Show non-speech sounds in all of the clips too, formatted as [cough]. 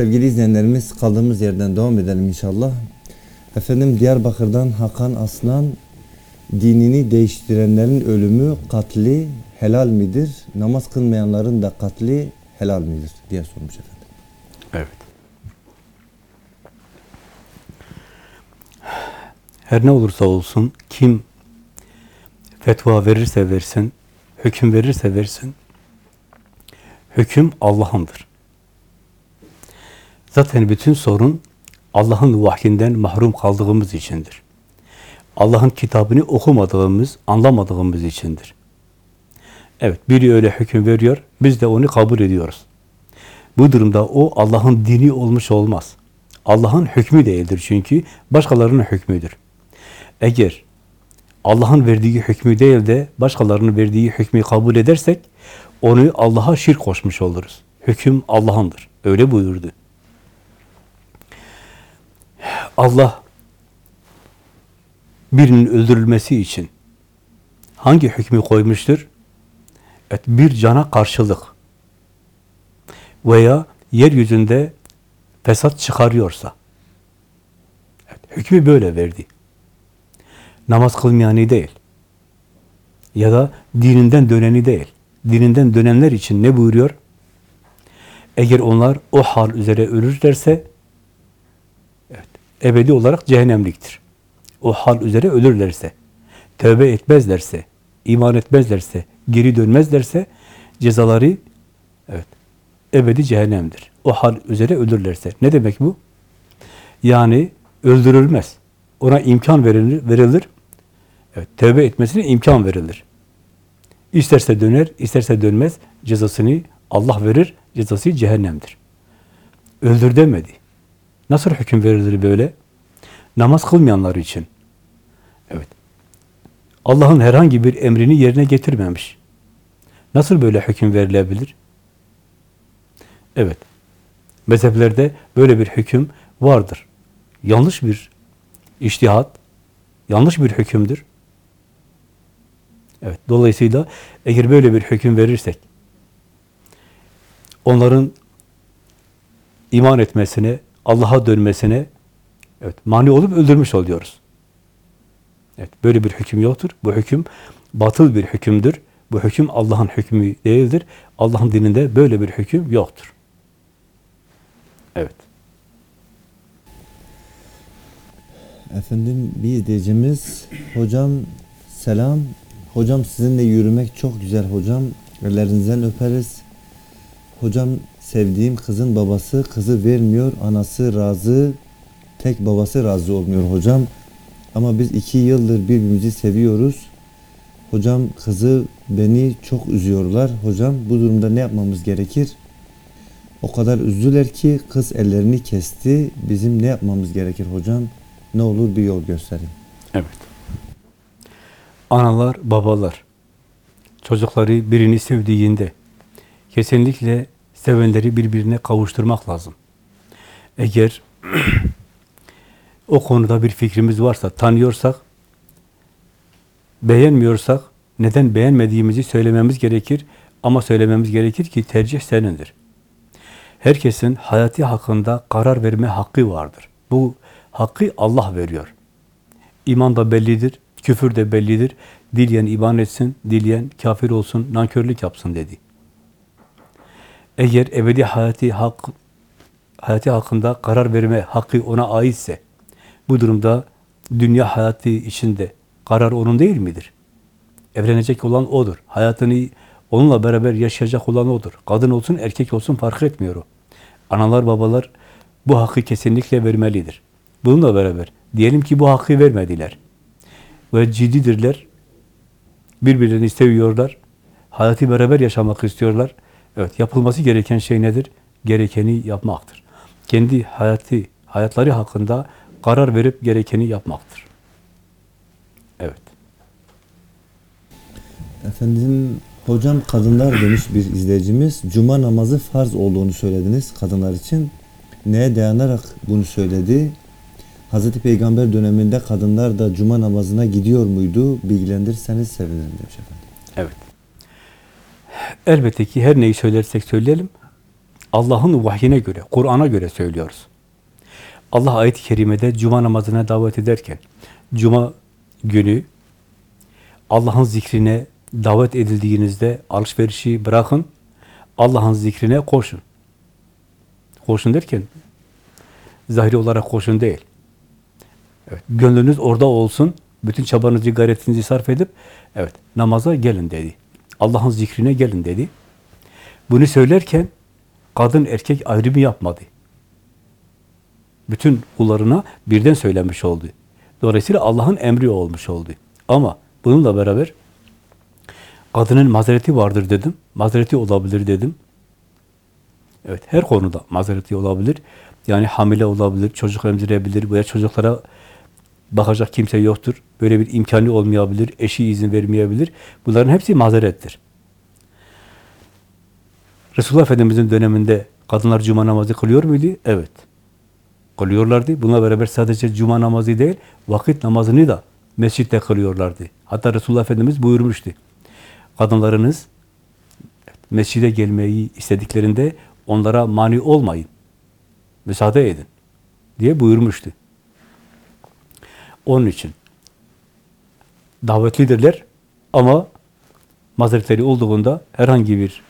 Sevgili izleyenlerimiz kaldığımız yerden devam edelim inşallah. Efendim Diyarbakır'dan Hakan Aslan dinini değiştirenlerin ölümü katli helal midir? Namaz kılmayanların da katli helal midir diye sormuş efendim. Evet. Her ne olursa olsun kim fetva verirse versin, hüküm verirse versin, hüküm Allah'ındır. Zaten bütün sorun Allah'ın vahyinden mahrum kaldığımız içindir. Allah'ın kitabını okumadığımız, anlamadığımız içindir. Evet, biri öyle hüküm veriyor, biz de onu kabul ediyoruz. Bu durumda o Allah'ın dini olmuş olmaz. Allah'ın hükmü değildir çünkü başkalarının hükmüdür. Eğer Allah'ın verdiği hükmü değil de başkalarının verdiği hükmü kabul edersek onu Allah'a şirk koşmuş oluruz. Hüküm Allah'ındır. Öyle buyurdu. Allah birinin öldürülmesi için hangi hükmü koymuştur? Evet, bir cana karşılık veya yeryüzünde fesat çıkarıyorsa evet, hükmü böyle verdi. Namaz kılmayanı değil ya da dininden döneni değil. Dininden dönenler için ne buyuruyor? Eğer onlar o hal üzere ölürlerse ebedi olarak cehennemliktir. O hal üzere ölürlerse, tövbe etmezlerse, iman etmezlerse, geri dönmezlerse cezaları evet ebedi cehennemdir. O hal üzere ölürlerse. Ne demek bu? Yani öldürülmez. Ona imkan verilir, verilir. Evet, tövbe etmesine imkan verilir. İsterse döner, isterse dönmez. Cezasını Allah verir, cezası cehennemdir. Öldür demedi. Nasıl hüküm verilir böyle? Namaz kılmayanlar için. Evet. Allah'ın herhangi bir emrini yerine getirmemiş. Nasıl böyle hüküm verilebilir? Evet. Mezheplerde böyle bir hüküm vardır. Yanlış bir iştihat, yanlış bir hükümdür. Evet. Dolayısıyla eğer böyle bir hüküm verirsek, onların iman etmesine, Allah'a dönmesine evet, mani olup öldürmüş oluyoruz. Evet, böyle bir hüküm yoktur. Bu hüküm batıl bir hükümdür. Bu hüküm Allah'ın hükmü değildir. Allah'ın dininde böyle bir hüküm yoktur. Evet. Efendim bir izleyicimiz hocam selam. Hocam sizinle yürümek çok güzel hocam. Ellerinizden öperiz. Hocam sevdiğim kızın babası kızı vermiyor. Anası razı. Tek babası razı olmuyor hocam. Ama biz iki yıldır birbirimizi seviyoruz. Hocam kızı beni çok üzüyorlar. Hocam bu durumda ne yapmamız gerekir? O kadar üzdüler ki kız ellerini kesti. Bizim ne yapmamız gerekir hocam? Ne olur bir yol gösterin. Evet. Analar, babalar çocukları birini sevdiğinde kesinlikle sevenleri birbirine kavuşturmak lazım. Eğer [clears throat] o konuda bir fikrimiz varsa, tanıyorsak, beğenmiyorsak, neden beğenmediğimizi söylememiz gerekir. Ama söylememiz gerekir ki tercih senindir. Herkesin hayatı hakkında karar verme hakkı vardır. Bu hakkı Allah veriyor. İman da bellidir, küfür de bellidir. Dileyen iman etsin, dileyen kafir olsun, nankörlük yapsın dedi. Eğer ebedi hayatı hak, hayatı hakkında karar verme hakkı ona aitse, bu durumda dünya hayatı içinde karar onun değil midir? Evlenecek olan odur. Hayatını onunla beraber yaşayacak olan odur. Kadın olsun, erkek olsun fark etmiyor o. Analar, babalar bu hakkı kesinlikle vermelidir. Bununla beraber diyelim ki bu hakkı vermediler. Ve ciddidirler. Birbirlerini seviyorlar. Hayatı beraber yaşamak istiyorlar. Evet, yapılması gereken şey nedir? Gerekeni yapmaktır. Kendi hayatı, hayatları hakkında karar verip gerekeni yapmaktır. Evet. Efendim hocam kadınlar demiş bir izleyicimiz. Cuma namazı farz olduğunu söylediniz kadınlar için. Neye dayanarak bunu söyledi? Hazreti Peygamber döneminde kadınlar da cuma namazına gidiyor muydu? Bilgilendirirseniz sevinirim demiş efendim. Elbette ki her neyi söylersek söyleyelim, Allah'ın vahyine göre, Kur'an'a göre söylüyoruz. Allah ayet-i kerimede cuma namazına davet ederken, cuma günü Allah'ın zikrine davet edildiğinizde alışverişi bırakın, Allah'ın zikrine koşun. Koşun derken, zahiri olarak koşun değil. Evet, gönlünüz orada olsun, bütün çabanızı, gayretinizi sarf edip, evet, namaza gelin dedi. Allah'ın zikrine gelin dedi. Bunu söylerken, kadın erkek ayrımı yapmadı. Bütün kullarına birden söylemiş oldu. Dolayısıyla Allah'ın emri olmuş oldu. Ama bununla beraber kadının mazereti vardır dedim. Mazereti olabilir dedim. Evet, her konuda mazereti olabilir. Yani hamile olabilir, çocuk emzirebilir veya çocuklara bakacak kimse yoktur. Böyle bir imkanı olmayabilir, eşi izin vermeyebilir. Bunların hepsi mazerettir. Resulullah Efendimiz'in döneminde kadınlar cuma namazı kılıyor muydu? Evet. Kılıyorlardı. Bununla beraber sadece cuma namazı değil, vakit namazını da mescitte kılıyorlardı. Hatta Resulullah Efendimiz buyurmuştu. Kadınlarınız mescide gelmeyi istediklerinde onlara mani olmayın. Müsaade edin diye buyurmuştu. Onun için davetlidirler ama mazeretleri olduğunda herhangi bir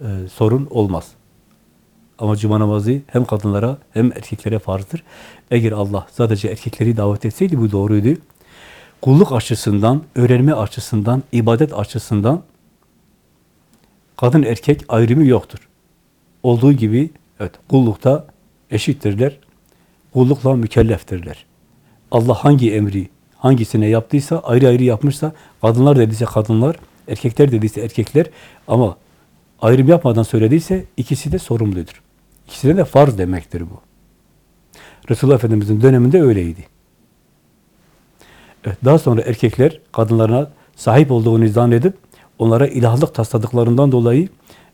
e, sorun olmaz. Ama cuma namazı hem kadınlara hem erkeklere farzdır. Eğer Allah sadece erkekleri davet etseydi bu doğruydu. Kulluk açısından, öğrenme açısından, ibadet açısından kadın erkek ayrımı yoktur. Olduğu gibi evet kullukta eşittirler. Kullukla mükelleftirler. Allah hangi emri hangisine yaptıysa, ayrı ayrı yapmışsa, kadınlar dediyse kadınlar, erkekler dediyse erkekler ama ayrım yapmadan söylediyse ikisi de sorumludur. İkisine de farz demektir bu. Resulullah Efendimiz'in döneminde öyleydi. Evet, daha sonra erkekler kadınlarına sahip olduğunu zannedip onlara ilahlık tasladıklarından dolayı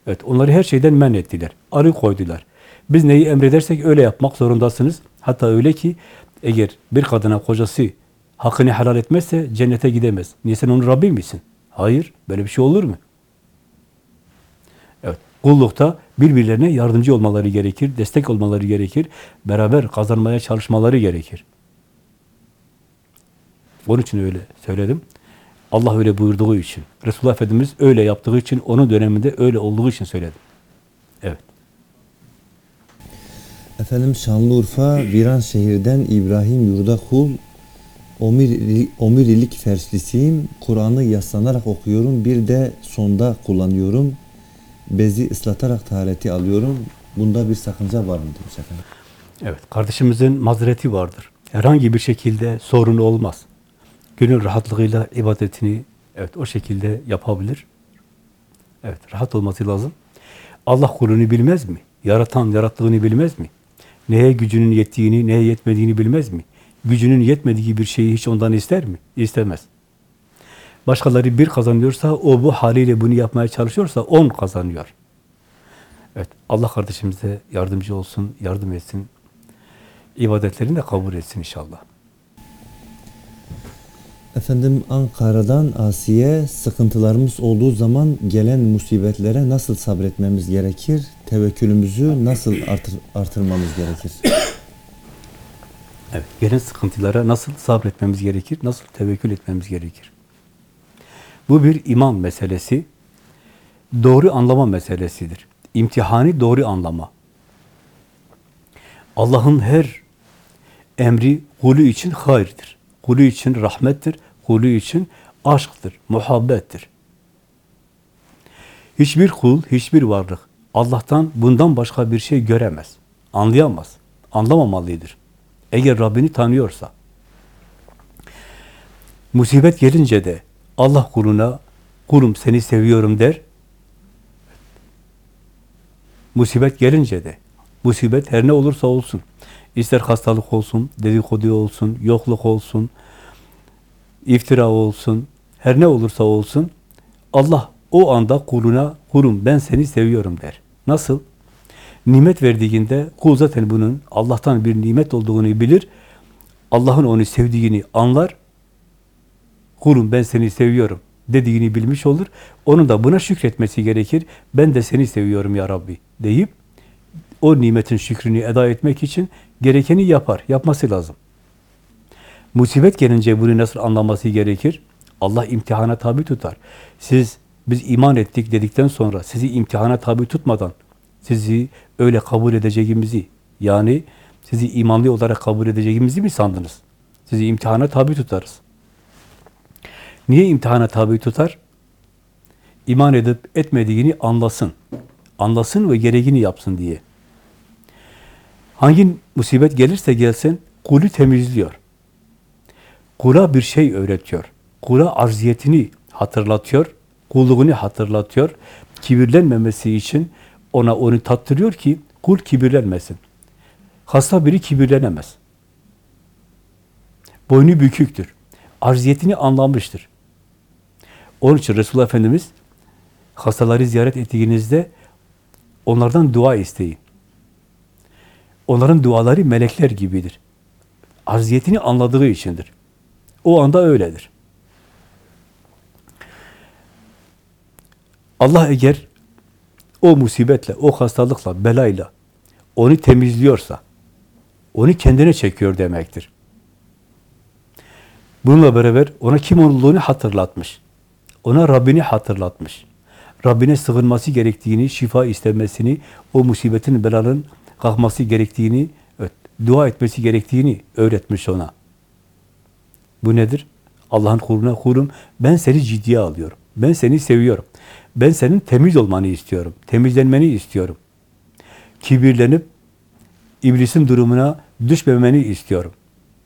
evet onları her şeyden men ettiler. Arı koydular. Biz neyi emredersek öyle yapmak zorundasınız. Hatta öyle ki eğer bir kadına kocası hakkını helal etmezse cennete gidemez. Niye sen onun Rabbi misin? Hayır. Böyle bir şey olur mu? Evet. Kullukta birbirlerine yardımcı olmaları gerekir, destek olmaları gerekir, beraber kazanmaya çalışmaları gerekir. Onun için öyle söyledim. Allah öyle buyurduğu için, Resulullah Efendimiz öyle yaptığı için, onun döneminde öyle olduğu için söyledim. Evet. Efendim Şanlıurfa Viranşehir'den İbrahim Yurdakul Omir, omurilik ferslisiyim. Kur'an'ı yaslanarak okuyorum. Bir de sonda kullanıyorum. Bezi ıslatarak tahareti alıyorum. Bunda bir sakınca var mı demiş efendim. Evet, kardeşimizin mazereti vardır. Herhangi bir şekilde sorun olmaz. Gönül rahatlığıyla ibadetini evet o şekilde yapabilir. Evet, rahat olması lazım. Allah kulunu bilmez mi? Yaratan, yarattığını bilmez mi? Neye gücünün yettiğini, neye yetmediğini bilmez mi? Gücünün yetmediği bir şeyi hiç ondan ister mi? İstemez. Başkaları bir kazanıyorsa, o bu haliyle bunu yapmaya çalışıyorsa on kazanıyor. Evet, Allah kardeşimize yardımcı olsun, yardım etsin. İbadetlerini de kabul etsin inşallah. Efendim Ankara'dan Asiye sıkıntılarımız olduğu zaman gelen musibetlere nasıl sabretmemiz gerekir? Tevekkülümüzü nasıl artır, artırmamız gerekir? Evet, gelen sıkıntılara nasıl sabretmemiz gerekir, nasıl tevekkül etmemiz gerekir? Bu bir iman meselesi, doğru anlama meselesidir. İmtihanı doğru anlama. Allah'ın her emri kulu için hayırdır. Kulu için rahmettir, kulu için aşktır, muhabbettir. Hiçbir kul, hiçbir varlık Allah'tan bundan başka bir şey göremez, anlayamaz, anlamamalıdır. Eğer Rabbini tanıyorsa. Musibet gelince de Allah kuluna, kulum seni seviyorum der. Musibet gelince de, musibet her ne olursa olsun, ister hastalık olsun, dedikodu olsun, yokluk olsun, iftira olsun, her ne olursa olsun, Allah o anda kuluna, kulum ben seni seviyorum der. Nasıl? Nimet verdiğinde kul zaten bunun Allah'tan bir nimet olduğunu bilir. Allah'ın onu sevdiğini anlar. Kulum ben seni seviyorum dediğini bilmiş olur. Onun da buna şükretmesi gerekir. Ben de seni seviyorum ya Rabbi deyip o nimetin şükrünü eda etmek için gerekeni yapar, yapması lazım. Musibet gelince bunu nasıl anlaması gerekir? Allah imtihana tabi tutar. Siz, biz iman ettik dedikten sonra sizi imtihana tabi tutmadan, sizi öyle kabul edeceğimizi, yani sizi imanlı olarak kabul edeceğimizi mi sandınız? Sizi imtihana tabi tutarız. Niye imtihana tabi tutar? İman edip etmediğini anlasın. Anlasın ve gereğini yapsın diye. Hangi musibet gelirse gelsin, kulü temizliyor. Kula bir şey öğretiyor. Kula arziyetini hatırlatıyor, kulluğunu hatırlatıyor. Kibirlenmemesi için ona onu tattırıyor ki kul kibirlenmesin. Hasta biri kibirlenemez. Boynu büküktür. Arziyetini anlamıştır. Onun için Resulullah Efendimiz hastaları ziyaret ettiğinizde onlardan dua isteyin. Onların duaları melekler gibidir. Arziyetini anladığı içindir. O anda öyledir. Allah eğer o musibetle, o hastalıkla, belayla onu temizliyorsa, onu kendine çekiyor demektir. Bununla beraber ona kim olduğunu hatırlatmış. Ona Rabbini hatırlatmış. Rabbine sığınması gerektiğini, şifa istemesini, o musibetin, belanın kalkması gerektiğini, evet, dua etmesi gerektiğini öğretmiş ona. Bu nedir? Allah'ın kuluna kulum, ben seni ciddiye alıyorum. Ben seni seviyorum. Ben senin temiz olmanı istiyorum. Temizlenmeni istiyorum. Kibirlenip iblisin durumuna düşmemeni istiyorum.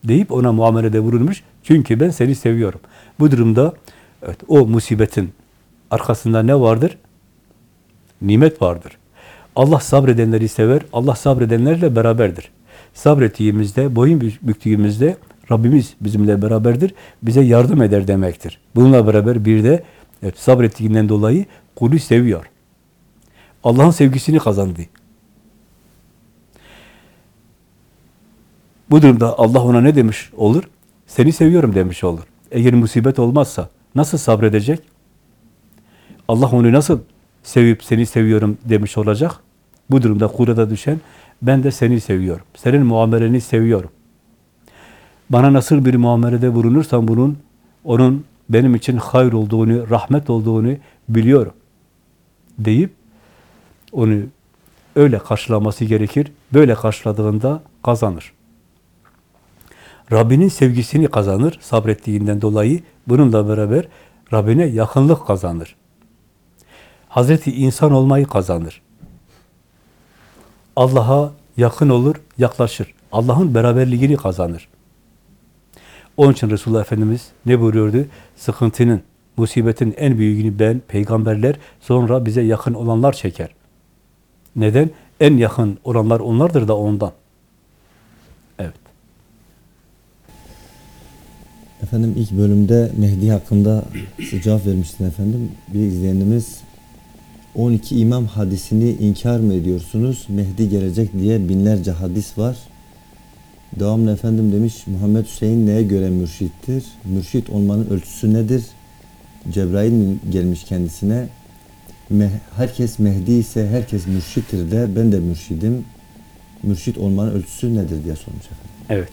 Deyip ona muamelede vurulmuş. Çünkü ben seni seviyorum. Bu durumda evet, o musibetin arkasında ne vardır? Nimet vardır. Allah sabredenleri sever. Allah sabredenlerle beraberdir. Sabrettiğimizde, boyun büktüğümüzde Rabbimiz bizimle beraberdir. Bize yardım eder demektir. Bununla beraber bir de evet, sabrettiğinden dolayı kulü seviyor. Allah'ın sevgisini kazandı. Bu durumda Allah ona ne demiş olur? Seni seviyorum demiş olur. Eğer musibet olmazsa nasıl sabredecek? Allah onu nasıl sevip seni seviyorum demiş olacak? Bu durumda kurada düşen ben de seni seviyorum. Senin muameleni seviyorum. Bana nasıl bir muamelede bulunursan bunun onun benim için hayır olduğunu, rahmet olduğunu biliyorum deyip onu öyle karşılaması gerekir. Böyle karşıladığında kazanır. Rabbinin sevgisini kazanır sabrettiğinden dolayı. Bununla beraber Rabbine yakınlık kazanır. Hazreti insan olmayı kazanır. Allah'a yakın olur, yaklaşır. Allah'ın beraberliğini kazanır. Onun için Resulullah Efendimiz ne buyuruyordu? Sıkıntının, musibetin en büyüğünü ben, peygamberler, sonra bize yakın olanlar çeker. Neden? En yakın olanlar onlardır da ondan. Evet. Efendim ilk bölümde Mehdi hakkında cevap vermiştin efendim. Bir izleyenimiz 12 imam hadisini inkar mı ediyorsunuz? Mehdi gelecek diye binlerce hadis var. Devamlı efendim demiş Muhammed Hüseyin neye göre mürşittir? Mürşit olmanın ölçüsü nedir? Cebrail mi gelmiş kendisine? Herkes Mehdi ise herkes mürşittir de ben de mürşidim. Mürşit olmanın ölçüsü nedir diye sormuş efendim. Evet.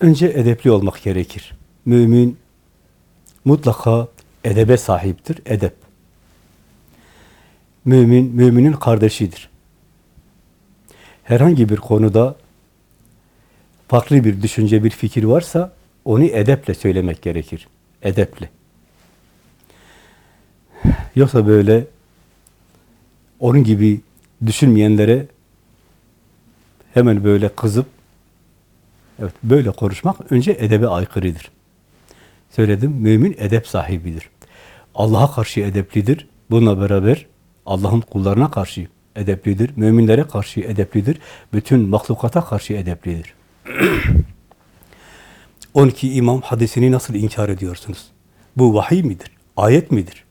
Önce edepli olmak gerekir. Mümin mutlaka edebe sahiptir. Edep. Mümin, müminin kardeşidir. Herhangi bir konuda farklı bir düşünce, bir fikir varsa onu edeple söylemek gerekir. Edeple. Yoksa böyle onun gibi düşünmeyenlere hemen böyle kızıp evet böyle konuşmak önce edebe aykırıdır. Söyledim, mümin edep sahibidir. Allah'a karşı edeplidir. Bununla beraber Allah'ın kullarına karşı edeplidir. Müminlere karşı edeplidir. Bütün mahlukata karşı edeplidir. [clears throat] 12 imam hadisini nasıl inkar ediyorsunuz? Bu vahiy midir? Ayet midir?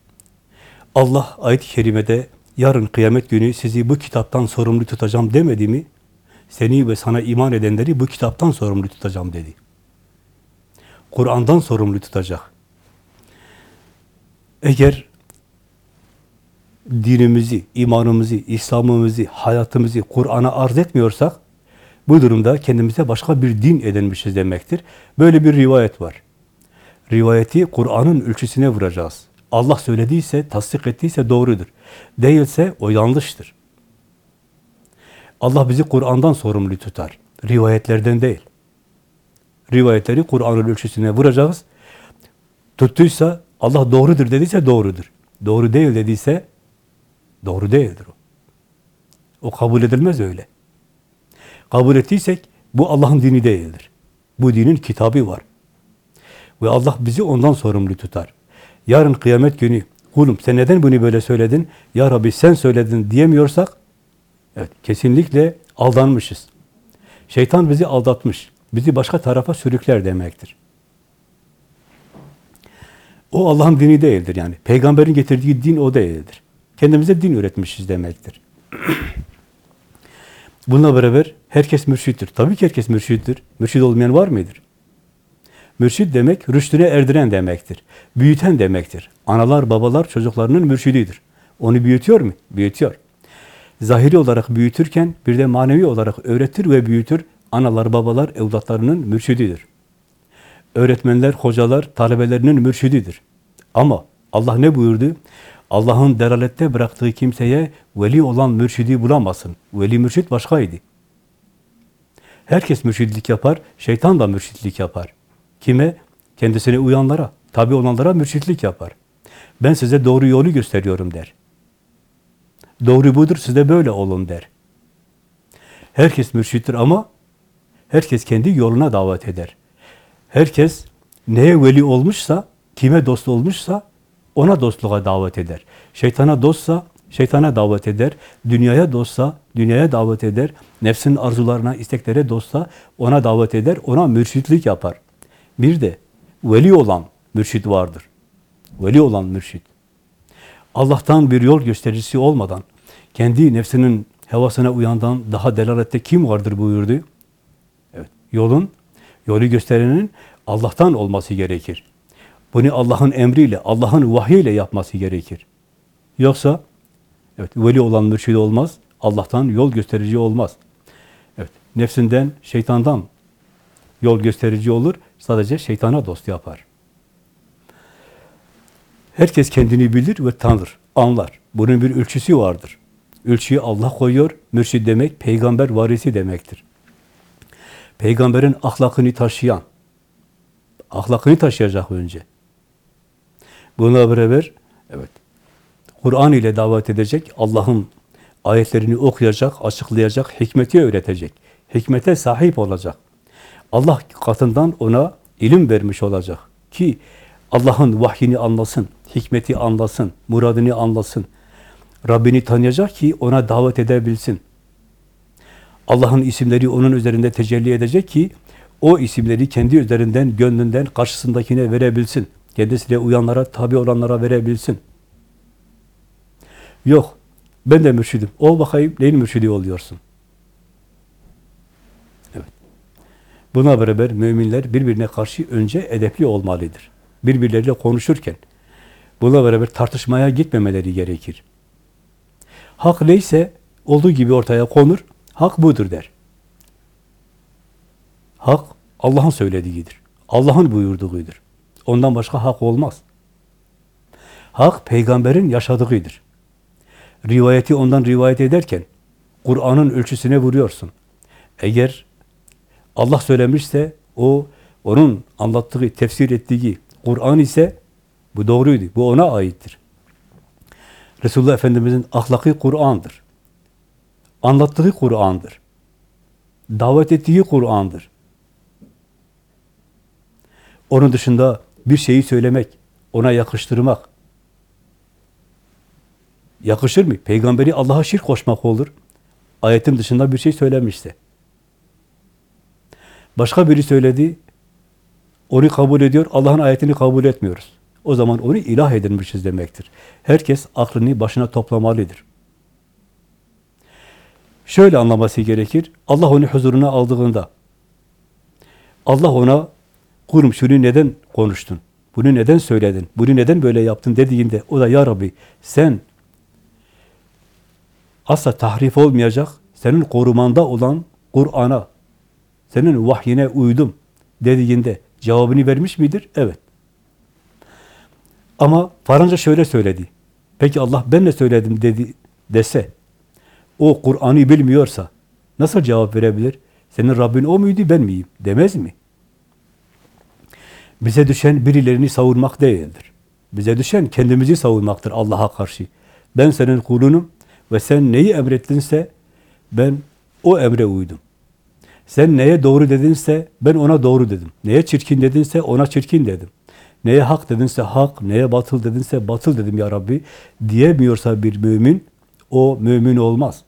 Allah ayet-i kerimede yarın kıyamet günü sizi bu kitaptan sorumlu tutacağım demedi mi? Seni ve sana iman edenleri bu kitaptan sorumlu tutacağım dedi. Kur'an'dan sorumlu tutacak. Eğer dinimizi, imanımızı, İslam'ımızı, hayatımızı Kur'an'a arz etmiyorsak, bu durumda kendimize başka bir din edinmişiz demektir. Böyle bir rivayet var. Rivayeti Kur'an'ın ölçüsüne vuracağız. Allah söylediyse, tasdik ettiyse doğrudur. Değilse o yanlıştır. Allah bizi Kur'an'dan sorumlu tutar. Rivayetlerden değil. Rivayetleri Kur'an'ın ölçüsüne vuracağız. Tuttuysa, Allah doğrudur dediyse doğrudur. Doğru değil dediyse doğru değildir o. O kabul edilmez öyle. Kabul ettiysek bu Allah'ın dini değildir. Bu dinin kitabı var. Ve Allah bizi ondan sorumlu tutar. Yarın kıyamet günü kulum sen neden bunu böyle söyledin? Ya Rabbi sen söyledin diyemiyorsak evet kesinlikle aldanmışız. Şeytan bizi aldatmış. Bizi başka tarafa sürükler demektir. O Allah'ın dini değildir yani. Peygamberin getirdiği din o değildir. Kendimize din üretmişiz demektir. Bununla beraber herkes mürşittir. Tabii ki herkes mürşittir. Mürşid olmayan var mıdır? Mürşid demek, rüştüne erdiren demektir. Büyüten demektir. Analar, babalar çocuklarının mürşididir. Onu büyütüyor mu? Büyütüyor. Zahiri olarak büyütürken bir de manevi olarak öğretir ve büyütür. Analar, babalar evlatlarının mürşididir. Öğretmenler, hocalar talebelerinin mürşididir. Ama Allah ne buyurdu? Allah'ın delalette bıraktığı kimseye veli olan mürşidi bulamazsın. Veli mürşit başkaydı. Herkes mürşidlik yapar, şeytan da mürşidlik yapar. Kime? Kendisine uyanlara, tabi olanlara mürşitlik yapar. Ben size doğru yolu gösteriyorum der. Doğru budur, siz de böyle olun der. Herkes mürşittir ama herkes kendi yoluna davet eder. Herkes neye veli olmuşsa, kime dost olmuşsa ona dostluğa davet eder. Şeytana dostsa şeytana davet eder. Dünyaya dostsa dünyaya davet eder. Nefsinin arzularına, isteklere dostsa ona davet eder. Ona mürşitlik yapar. Bir de veli olan mürşit vardır. Veli olan mürşit. Allah'tan bir yol göstericisi olmadan, kendi nefsinin hevasına uyandan daha delalette kim vardır buyurdu? Evet, yolun, yolu gösterenin Allah'tan olması gerekir. Bunu Allah'ın emriyle, Allah'ın vahyiyle yapması gerekir. Yoksa evet veli olan mürşid olmaz, Allah'tan yol gösterici olmaz. Evet, nefsinden, şeytandan yol gösterici olur, sadece şeytana dost yapar. Herkes kendini bilir ve tanır, anlar. Bunun bir ölçüsü vardır. Ölçüyü Allah koyuyor. Mürşid demek peygamber varisi demektir. Peygamberin ahlakını taşıyan, ahlakını taşıyacak önce. Buna beraber evet Kur'an ile davet edecek, Allah'ın ayetlerini okuyacak, açıklayacak, hikmeti öğretecek. Hikmete sahip olacak. Allah katından ona ilim vermiş olacak ki Allah'ın vahyini anlasın, hikmeti anlasın, muradını anlasın. Rabbini tanıyacak ki ona davet edebilsin. Allah'ın isimleri onun üzerinde tecelli edecek ki o isimleri kendi üzerinden, gönlünden karşısındakine verebilsin. Kendisine uyanlara, tabi olanlara verebilsin. Yok, ben de mürşidim. Ol bakayım, neyin mürşidi oluyorsun? Evet. Buna beraber müminler birbirine karşı önce edepli olmalıdır. Birbirleriyle konuşurken, buna beraber tartışmaya gitmemeleri gerekir. Hak neyse, olduğu gibi ortaya konur, hak budur der. Hak, Allah'ın söylediğidir. Allah'ın buyurduğudur. Ondan başka hak olmaz. Hak, peygamberin yaşadığıdır. Rivayeti ondan rivayet ederken, Kur'an'ın ölçüsüne vuruyorsun. Eğer Allah söylemişse, o, onun anlattığı, tefsir ettiği Kur'an ise, bu doğruydu, bu ona aittir. Resulullah Efendimiz'in ahlakı Kur'an'dır. Anlattığı Kur'an'dır. Davet ettiği Kur'an'dır. Onun dışında bir şeyi söylemek, ona yakıştırmak yakışır mı? Peygamberi Allah'a şirk koşmak olur. Ayetin dışında bir şey söylemişse. Başka biri söyledi, onu kabul ediyor, Allah'ın ayetini kabul etmiyoruz. O zaman onu ilah edinmişiz demektir. Herkes aklını başına toplamalıdır. Şöyle anlaması gerekir, Allah onu huzuruna aldığında, Allah ona, kurum şunu neden konuştun, bunu neden söyledin, bunu neden böyle yaptın dediğinde, o da ya Rabbi sen asla tahrif olmayacak, senin korumanda olan Kur'an'a, senin vahyine uydum dediğinde cevabını vermiş midir? Evet. Ama faranca şöyle söyledi. Peki Allah ben ne söyledim dedi dese, o Kur'an'ı bilmiyorsa nasıl cevap verebilir? Senin Rabbin o muydu ben miyim? Demez mi? Bize düşen birilerini savunmak değildir. Bize düşen kendimizi savunmaktır Allah'a karşı. Ben senin kulunum ve sen neyi emrettinse ben o emre uydum. Sen neye doğru dedinse ben ona doğru dedim. Neye çirkin dedinse ona çirkin dedim. Neye hak dedinse hak, neye batıl dedinse batıl dedim ya Rabbi diyemiyorsa bir mümin o mümin olmaz.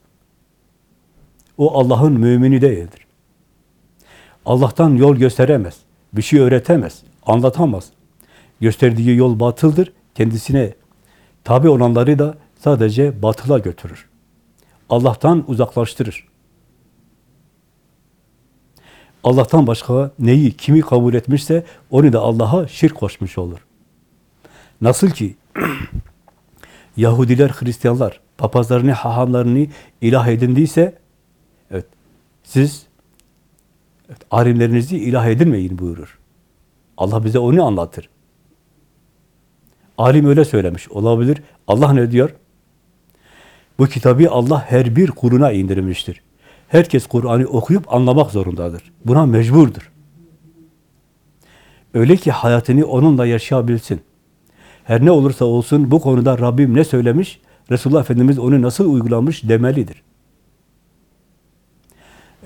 O Allah'ın mümini değildir. Allah'tan yol gösteremez. Bir şey öğretemez. Anlatamaz. Gösterdiği yol batıldır. Kendisine tabi olanları da sadece batıla götürür. Allah'tan uzaklaştırır. Allah'tan başka neyi, kimi kabul etmişse onu da Allah'a şirk koşmuş olur. Nasıl ki [clears throat] Yahudiler, Hristiyanlar papazlarını, hahamlarını ilah edindiyse evet, siz evet, alimlerinizi ilah edinmeyin buyurur. Allah bize onu anlatır. Alim öyle söylemiş olabilir. Allah ne diyor? Bu kitabı Allah her bir kuluna indirmiştir. Herkes Kur'an'ı okuyup anlamak zorundadır. Buna mecburdur. Öyle ki hayatını onunla yaşayabilsin. Her ne olursa olsun bu konuda Rabbim ne söylemiş, Resulullah Efendimiz onu nasıl uygulamış demelidir.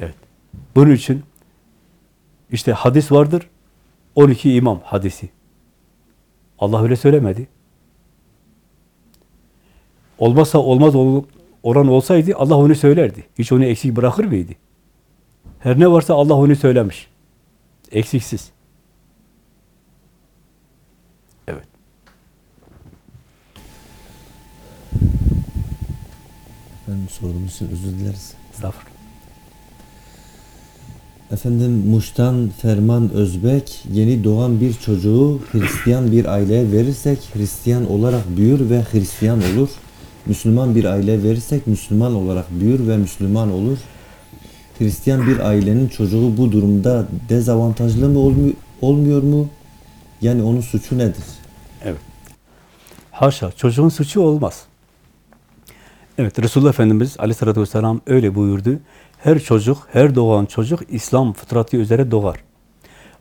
Evet. Bunun için işte hadis vardır. 12 imam hadisi. Allah öyle söylemedi. Olmazsa olmaz oran olsaydı Allah onu söylerdi. Hiç onu eksik bırakır mıydı? Her ne varsa Allah onu söylemiş. Eksiksiz. Evet. Ben sorduğum için özür dileriz. Estağfurullah. Efendim Muş'tan Ferman Özbek yeni doğan bir çocuğu Hristiyan bir aileye verirsek Hristiyan olarak büyür ve Hristiyan olur. Müslüman bir aile verirsek Müslüman olarak büyür ve Müslüman olur. Hristiyan bir ailenin çocuğu bu durumda dezavantajlı mı olmu- olmuyor mu? Yani onun suçu nedir? Evet. Haşa, çocuğun suçu olmaz. Evet, Resulullah Efendimiz aleyhissalatü vesselam öyle buyurdu. Her çocuk, her doğan çocuk İslam fıtratı üzere doğar.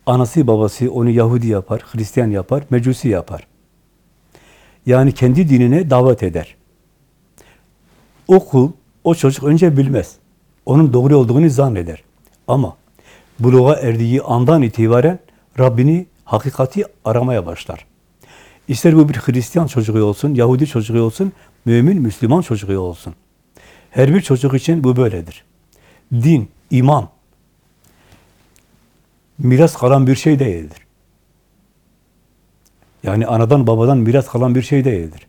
Anası babası onu Yahudi yapar, Hristiyan yapar, Mecusi yapar. Yani kendi dinine davet eder. O kul, o çocuk önce bilmez. Onun doğru olduğunu zanneder. Ama buluğa erdiği andan itibaren Rabbini, hakikati aramaya başlar. İster bu bir Hristiyan çocuğu olsun, Yahudi çocuğu olsun, mümin, Müslüman çocuğu olsun. Her bir çocuk için bu böyledir. Din, iman, miras kalan bir şey değildir. Yani anadan babadan miras kalan bir şey değildir.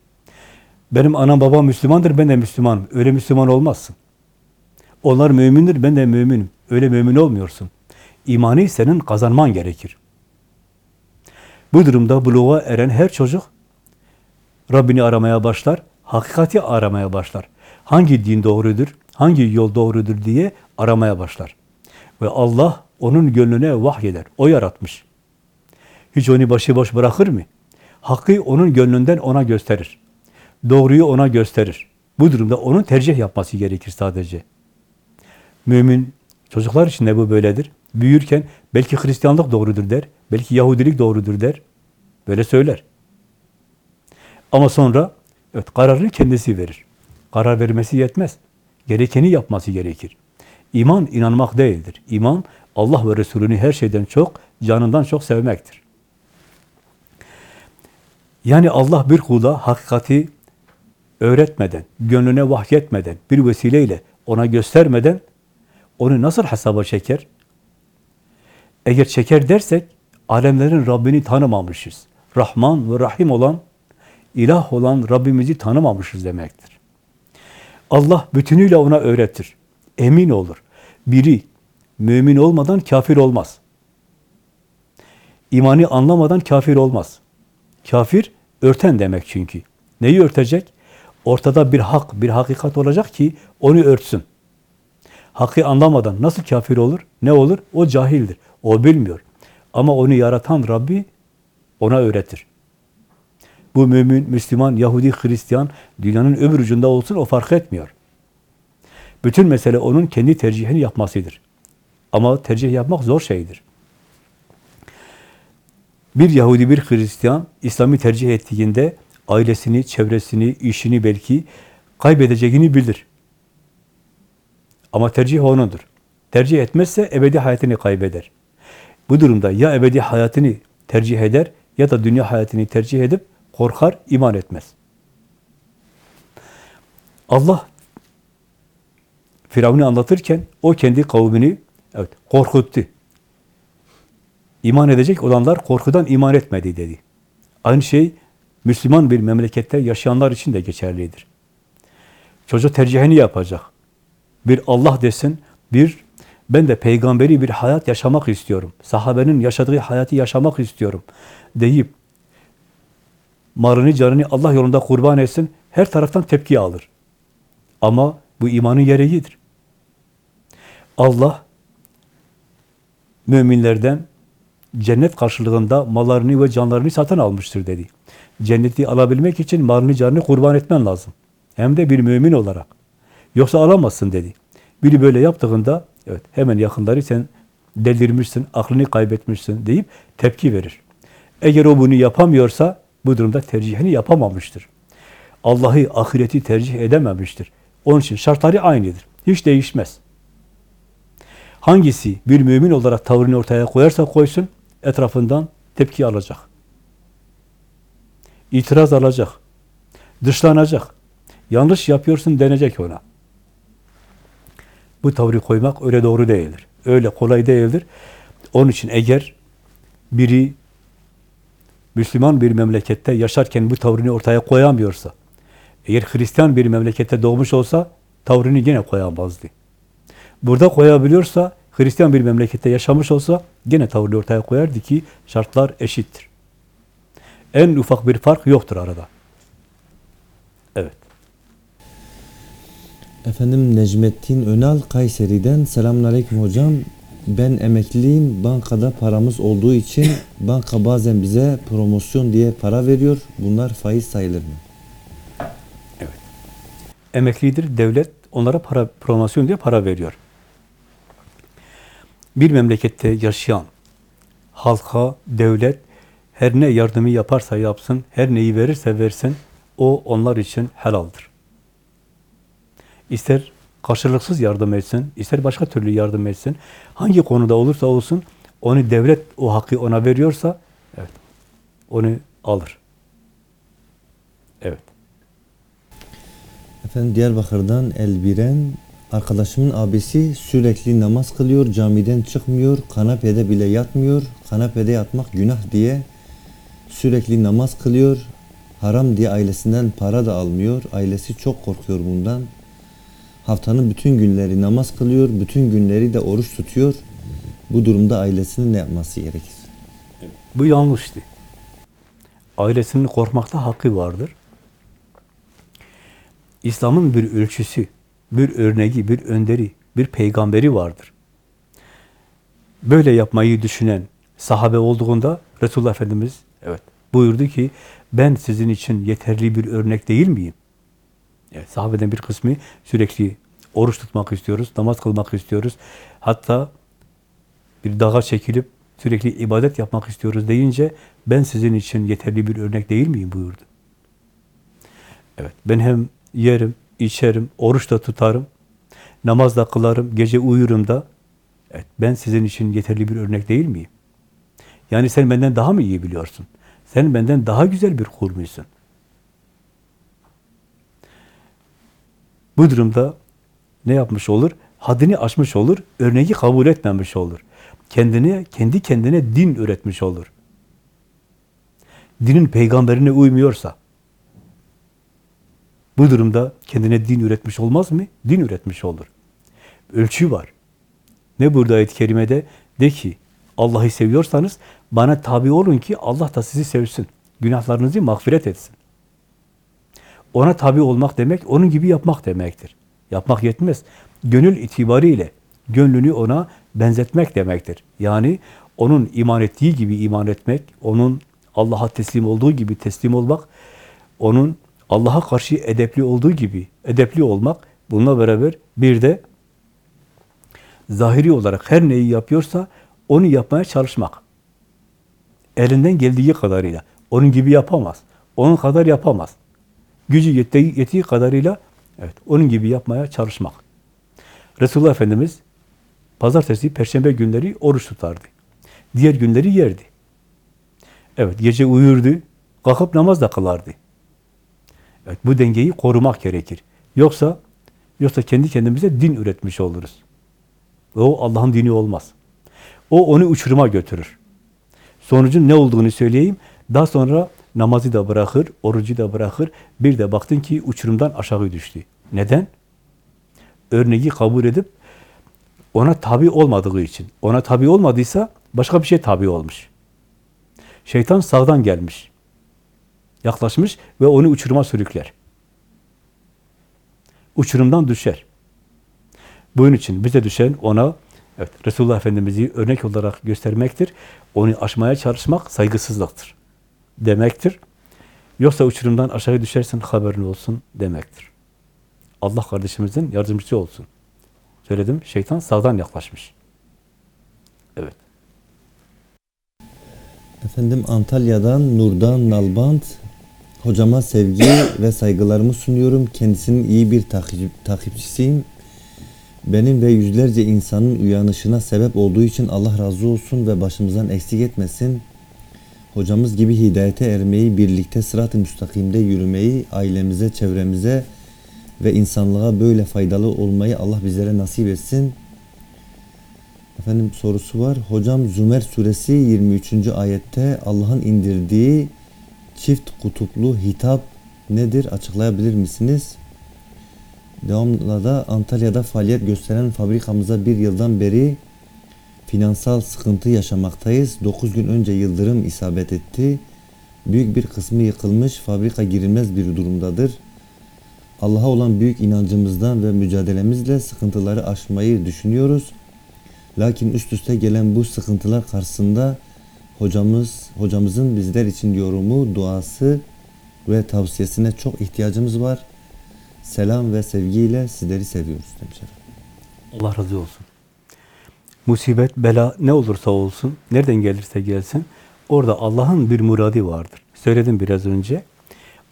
Benim anam babam Müslümandır, ben de Müslümanım. Öyle Müslüman olmazsın. Onlar mümindir, ben de müminim. Öyle mümin olmuyorsun. İmanı senin kazanman gerekir. Bu durumda buluğa eren her çocuk Rabbini aramaya başlar, hakikati aramaya başlar. Hangi din doğrudur, hangi yol doğrudur diye aramaya başlar. Ve Allah onun gönlüne vahyeder. O yaratmış. Hiç onu başıboş bırakır mı? Hakkı onun gönlünden ona gösterir. Doğruyu ona gösterir. Bu durumda onun tercih yapması gerekir sadece. Mümin çocuklar için de bu böyledir. Büyürken belki Hristiyanlık doğrudur der, belki Yahudilik doğrudur der. Böyle söyler. Ama sonra evet kararını kendisi verir. Karar vermesi yetmez. Gerekeni yapması gerekir. İman inanmak değildir. İman Allah ve Resulünü her şeyden çok, canından çok sevmektir. Yani Allah bir kula hakikati öğretmeden, gönlüne vahyetmeden, bir vesileyle ona göstermeden onu nasıl hesaba çeker? Eğer çeker dersek, alemlerin Rabbini tanımamışız. Rahman ve Rahim olan, ilah olan Rabbimizi tanımamışız demektir. Allah bütünüyle ona öğretir. Emin olur. Biri mümin olmadan kafir olmaz. İmanı anlamadan kafir olmaz. Kafir örten demek çünkü. Neyi örtecek? ortada bir hak, bir hakikat olacak ki onu örtsün. Hakkı anlamadan nasıl kafir olur? Ne olur? O cahildir. O bilmiyor. Ama onu yaratan Rabbi ona öğretir. Bu mümin, Müslüman, Yahudi, Hristiyan dünyanın öbür ucunda olsun o fark etmiyor. Bütün mesele onun kendi tercihini yapmasıdır. Ama tercih yapmak zor şeydir. Bir Yahudi, bir Hristiyan İslam'ı tercih ettiğinde ailesini, çevresini, işini belki kaybedeceğini bilir. Ama tercih onundur. Tercih etmezse ebedi hayatını kaybeder. Bu durumda ya ebedi hayatını tercih eder ya da dünya hayatını tercih edip korkar, iman etmez. Allah Firavun'u anlatırken o kendi kavmini evet, korkuttu. İman edecek olanlar korkudan iman etmedi dedi. Aynı şey Müslüman bir memlekette yaşayanlar için de geçerlidir. Çocuk tercihini yapacak. Bir Allah desin, bir ben de peygamberi bir hayat yaşamak istiyorum. Sahabenin yaşadığı hayatı yaşamak istiyorum deyip marını canını Allah yolunda kurban etsin, her taraftan tepki alır. Ama bu imanın gereğidir. Allah müminlerden cennet karşılığında mallarını ve canlarını satın almıştır dedi. Cenneti alabilmek için malını canını kurban etmen lazım. Hem de bir mümin olarak. Yoksa alamazsın dedi. Biri böyle yaptığında evet hemen yakınları sen delirmişsin, aklını kaybetmişsin deyip tepki verir. Eğer o bunu yapamıyorsa bu durumda tercihini yapamamıştır. Allah'ı, ahireti tercih edememiştir. Onun için şartları aynıdır. Hiç değişmez. Hangisi bir mümin olarak tavrını ortaya koyarsa koysun, etrafından tepki alacak. İtiraz alacak. Dışlanacak. Yanlış yapıyorsun denecek ona. Bu tavrı koymak öyle doğru değildir. Öyle kolay değildir. Onun için eğer biri Müslüman bir memlekette yaşarken bu tavrını ortaya koyamıyorsa, eğer Hristiyan bir memlekette doğmuş olsa tavrını yine koyamazdı. Burada koyabiliyorsa, Hristiyan bir memlekette yaşamış olsa gene tavrını ortaya koyardı ki şartlar eşittir. En ufak bir fark yoktur arada. Evet. Efendim Necmettin Önal Kayseri'den selamünaleyküm hocam. Ben emekliyim. Bankada paramız olduğu için banka bazen bize promosyon diye para veriyor. Bunlar faiz sayılır mı? Emeklidir, devlet onlara para promosyon diye para veriyor. Bir memlekette yaşayan halka, devlet her ne yardımı yaparsa yapsın, her neyi verirse versin, o onlar için helaldir. İster karşılıksız yardım etsin, ister başka türlü yardım etsin, hangi konuda olursa olsun, onu devlet o hakkı ona veriyorsa, evet, onu alır. Evet. Efendim Diyarbakır'dan Elbiren arkadaşımın abisi sürekli namaz kılıyor, camiden çıkmıyor, kanepede bile yatmıyor. Kanepede yatmak günah diye sürekli namaz kılıyor. Haram diye ailesinden para da almıyor. Ailesi çok korkuyor bundan. Haftanın bütün günleri namaz kılıyor, bütün günleri de oruç tutuyor. Bu durumda ailesinin ne yapması gerekir? Bu yanlıştı. Ailesinin korkmakta hakkı vardır. İslam'ın bir ölçüsü, bir örneği, bir önderi, bir peygamberi vardır. Böyle yapmayı düşünen sahabe olduğunda Resulullah Efendimiz evet buyurdu ki ben sizin için yeterli bir örnek değil miyim? Evet, sahabeden bir kısmı sürekli oruç tutmak istiyoruz, namaz kılmak istiyoruz. Hatta bir dağa çekilip sürekli ibadet yapmak istiyoruz deyince ben sizin için yeterli bir örnek değil miyim buyurdu. Evet, ben hem yerim, içerim, oruç da tutarım, namaz da kılarım, gece uyurum da. Evet, ben sizin için yeterli bir örnek değil miyim? Yani sen benden daha mı iyi biliyorsun? Sen benden daha güzel bir kul? Bu durumda ne yapmış olur? Haddini aşmış olur, örneği kabul etmemiş olur. Kendine, kendi kendine din üretmiş olur. Dinin peygamberine uymuyorsa, bu durumda kendine din üretmiş olmaz mı? Din üretmiş olur. Ölçü var. Ne burada ayet-i kerimede? De ki, Allah'ı seviyorsanız bana tabi olun ki Allah da sizi sevsin. Günahlarınızı mağfiret etsin. Ona tabi olmak demek, onun gibi yapmak demektir. Yapmak yetmez. Gönül itibariyle gönlünü ona benzetmek demektir. Yani onun iman ettiği gibi iman etmek, onun Allah'a teslim olduğu gibi teslim olmak, onun Allah'a karşı edepli olduğu gibi edepli olmak, bununla beraber bir de zahiri olarak her neyi yapıyorsa onu yapmaya çalışmak. Elinden geldiği kadarıyla. Onun gibi yapamaz. Onun kadar yapamaz. Gücü yettiği, yettiği kadarıyla evet, onun gibi yapmaya çalışmak. Resulullah Efendimiz pazartesi, perşembe günleri oruç tutardı. Diğer günleri yerdi. Evet, gece uyurdu, kalkıp namaz da kılardı. Evet, bu dengeyi korumak gerekir. Yoksa yoksa kendi kendimize din üretmiş oluruz. O Allah'ın dini olmaz. O onu uçuruma götürür. Sonucun ne olduğunu söyleyeyim. Daha sonra namazı da bırakır, orucu da bırakır. Bir de baktın ki uçurumdan aşağı düştü. Neden? Örneği kabul edip ona tabi olmadığı için. Ona tabi olmadıysa başka bir şey tabi olmuş. Şeytan sağdan gelmiş. Yaklaşmış ve onu uçuruma sürükler. Uçurumdan düşer. Bunun için bize düşen ona evet, Resulullah Efendimiz'i örnek olarak göstermektir. Onu aşmaya çalışmak saygısızlıktır demektir. Yoksa uçurumdan aşağı düşersen haberin olsun demektir. Allah kardeşimizin yardımcısı olsun. Söyledim, şeytan sağdan yaklaşmış. Evet. Efendim Antalya'dan Nurdan Nalbant hocama sevgi [coughs] ve saygılarımı sunuyorum. Kendisinin iyi bir takip, takipçisiyim. Benim ve yüzlerce insanın uyanışına sebep olduğu için Allah razı olsun ve başımızdan eksik etmesin. Hocamız gibi hidayete ermeyi, birlikte sırat-ı müstakimde yürümeyi, ailemize, çevremize ve insanlığa böyle faydalı olmayı Allah bizlere nasip etsin. Efendim sorusu var. Hocam Zümer suresi 23. ayette Allah'ın indirdiği çift kutuplu hitap nedir? Açıklayabilir misiniz? Devamla da Antalya'da faaliyet gösteren fabrikamıza bir yıldan beri finansal sıkıntı yaşamaktayız. 9 gün önce yıldırım isabet etti. Büyük bir kısmı yıkılmış, fabrika girilmez bir durumdadır. Allah'a olan büyük inancımızdan ve mücadelemizle sıkıntıları aşmayı düşünüyoruz. Lakin üst üste gelen bu sıkıntılar karşısında hocamız hocamızın bizler için yorumu, duası ve tavsiyesine çok ihtiyacımız var. Selam ve sevgiyle sizleri seviyoruz demiş efendim. Allah razı olsun. Musibet, bela ne olursa olsun, nereden gelirse gelsin, orada Allah'ın bir muradi vardır. Söyledim biraz önce.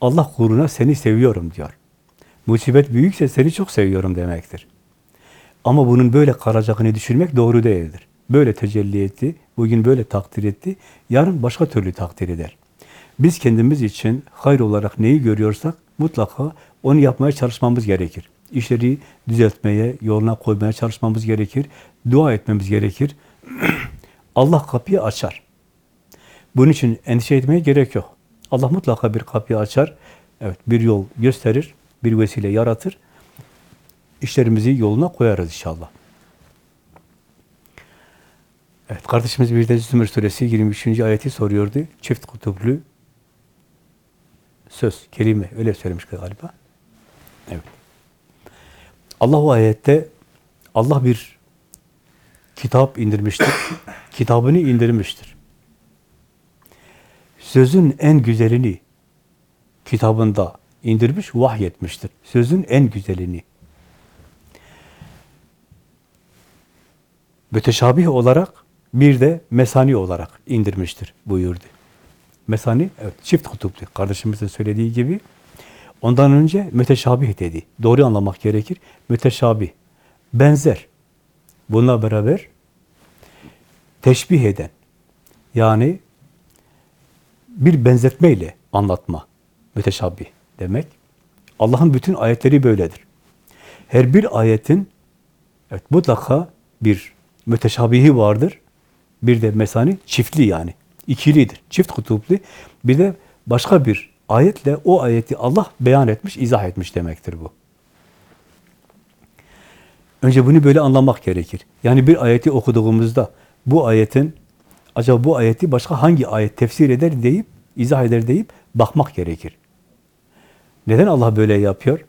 Allah kuluna seni seviyorum diyor. Musibet büyükse seni çok seviyorum demektir. Ama bunun böyle kalacağını düşünmek doğru değildir. Böyle tecelli etti, bugün böyle takdir etti, yarın başka türlü takdir eder. Biz kendimiz için hayır olarak neyi görüyorsak mutlaka onu yapmaya çalışmamız gerekir. İşleri düzeltmeye, yoluna koymaya çalışmamız gerekir. Dua etmemiz gerekir. [clears throat] Allah kapıyı açar. Bunun için endişe etmeye gerek yok. Allah mutlaka bir kapıyı açar. Evet, bir yol gösterir, bir vesile yaratır. İşlerimizi yoluna koyarız inşallah. Evet, kardeşimiz bir de Zümür Suresi 23. ayeti soruyordu. Çift kutuplu söz, kelime öyle söylemiş galiba. Evet. Allah o ayette Allah bir kitap indirmiştir. [coughs] Kitabını indirmiştir. Sözün en güzelini kitabında indirmiş, vahyetmiştir. Sözün en güzelini. Müteşabih olarak bir de mesani olarak indirmiştir buyurdu. Mesani, evet, çift kutuplu. Kardeşimizin söylediği gibi. Ondan önce müteşabih dedi. Doğru anlamak gerekir. Müteşabih. Benzer. Bununla beraber teşbih eden. Yani bir benzetmeyle anlatma. Müteşabih demek. Allah'ın bütün ayetleri böyledir. Her bir ayetin evet, mutlaka bir müteşabihi vardır. Bir de mesani çiftli yani. ikilidir. Çift kutuplu. Bir de başka bir ayetle o ayeti Allah beyan etmiş, izah etmiş demektir bu. Önce bunu böyle anlamak gerekir. Yani bir ayeti okuduğumuzda bu ayetin acaba bu ayeti başka hangi ayet tefsir eder deyip izah eder deyip bakmak gerekir. Neden Allah böyle yapıyor?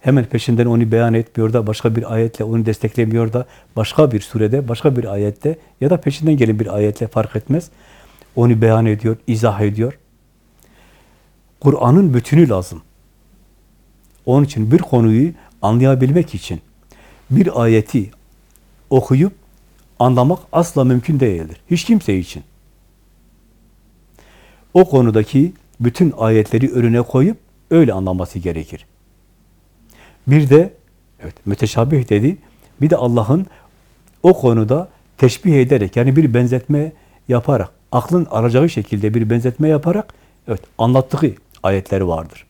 Hemen peşinden onu beyan etmiyor da, başka bir ayetle onu desteklemiyor da, başka bir surede, başka bir ayette ya da peşinden gelen bir ayetle fark etmez. Onu beyan ediyor, izah ediyor. Kur'an'ın bütünü lazım. Onun için bir konuyu anlayabilmek için bir ayeti okuyup anlamak asla mümkün değildir. Hiç kimse için. O konudaki bütün ayetleri önüne koyup öyle anlaması gerekir. Bir de evet müteşabih dedi. Bir de Allah'ın o konuda teşbih ederek yani bir benzetme yaparak aklın aracağı şekilde bir benzetme yaparak evet anlattığı ayetleri vardır.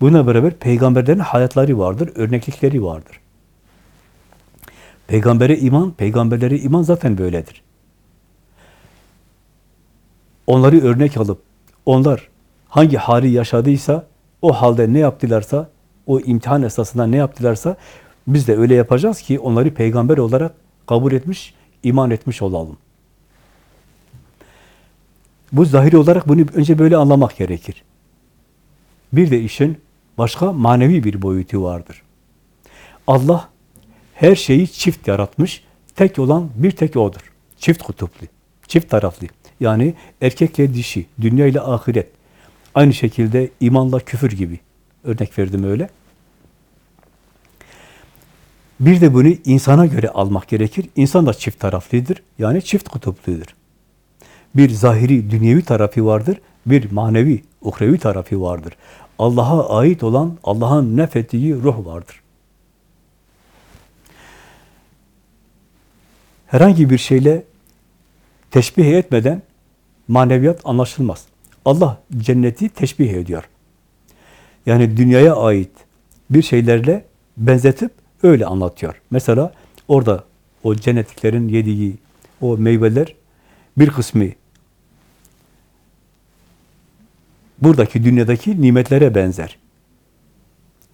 Buna beraber peygamberlerin hayatları vardır, örneklikleri vardır. Peygambere iman, peygamberlere iman zaten böyledir. Onları örnek alıp, onlar hangi hali yaşadıysa, o halde ne yaptılarsa, o imtihan esasında ne yaptılarsa, biz de öyle yapacağız ki onları peygamber olarak kabul etmiş, iman etmiş olalım. Bu zahiri olarak bunu önce böyle anlamak gerekir. Bir de işin başka manevi bir boyutu vardır. Allah her şeyi çift yaratmış, tek olan bir tek O'dur. Çift kutuplu, çift taraflı. Yani erkekle dişi, dünya ile ahiret. Aynı şekilde imanla küfür gibi. Örnek verdim öyle. Bir de bunu insana göre almak gerekir. İnsan da çift taraflıdır. Yani çift kutupludur. Bir zahiri, dünyevi tarafı vardır. Bir manevi, uhrevi tarafı vardır. Allah'a ait olan, Allah'ın nefettiği ruh vardır. Herhangi bir şeyle teşbih etmeden maneviyat anlaşılmaz. Allah cenneti teşbih ediyor. Yani dünyaya ait bir şeylerle benzetip öyle anlatıyor. Mesela orada o cennetliklerin yediği o meyveler bir kısmı buradaki dünyadaki nimetlere benzer.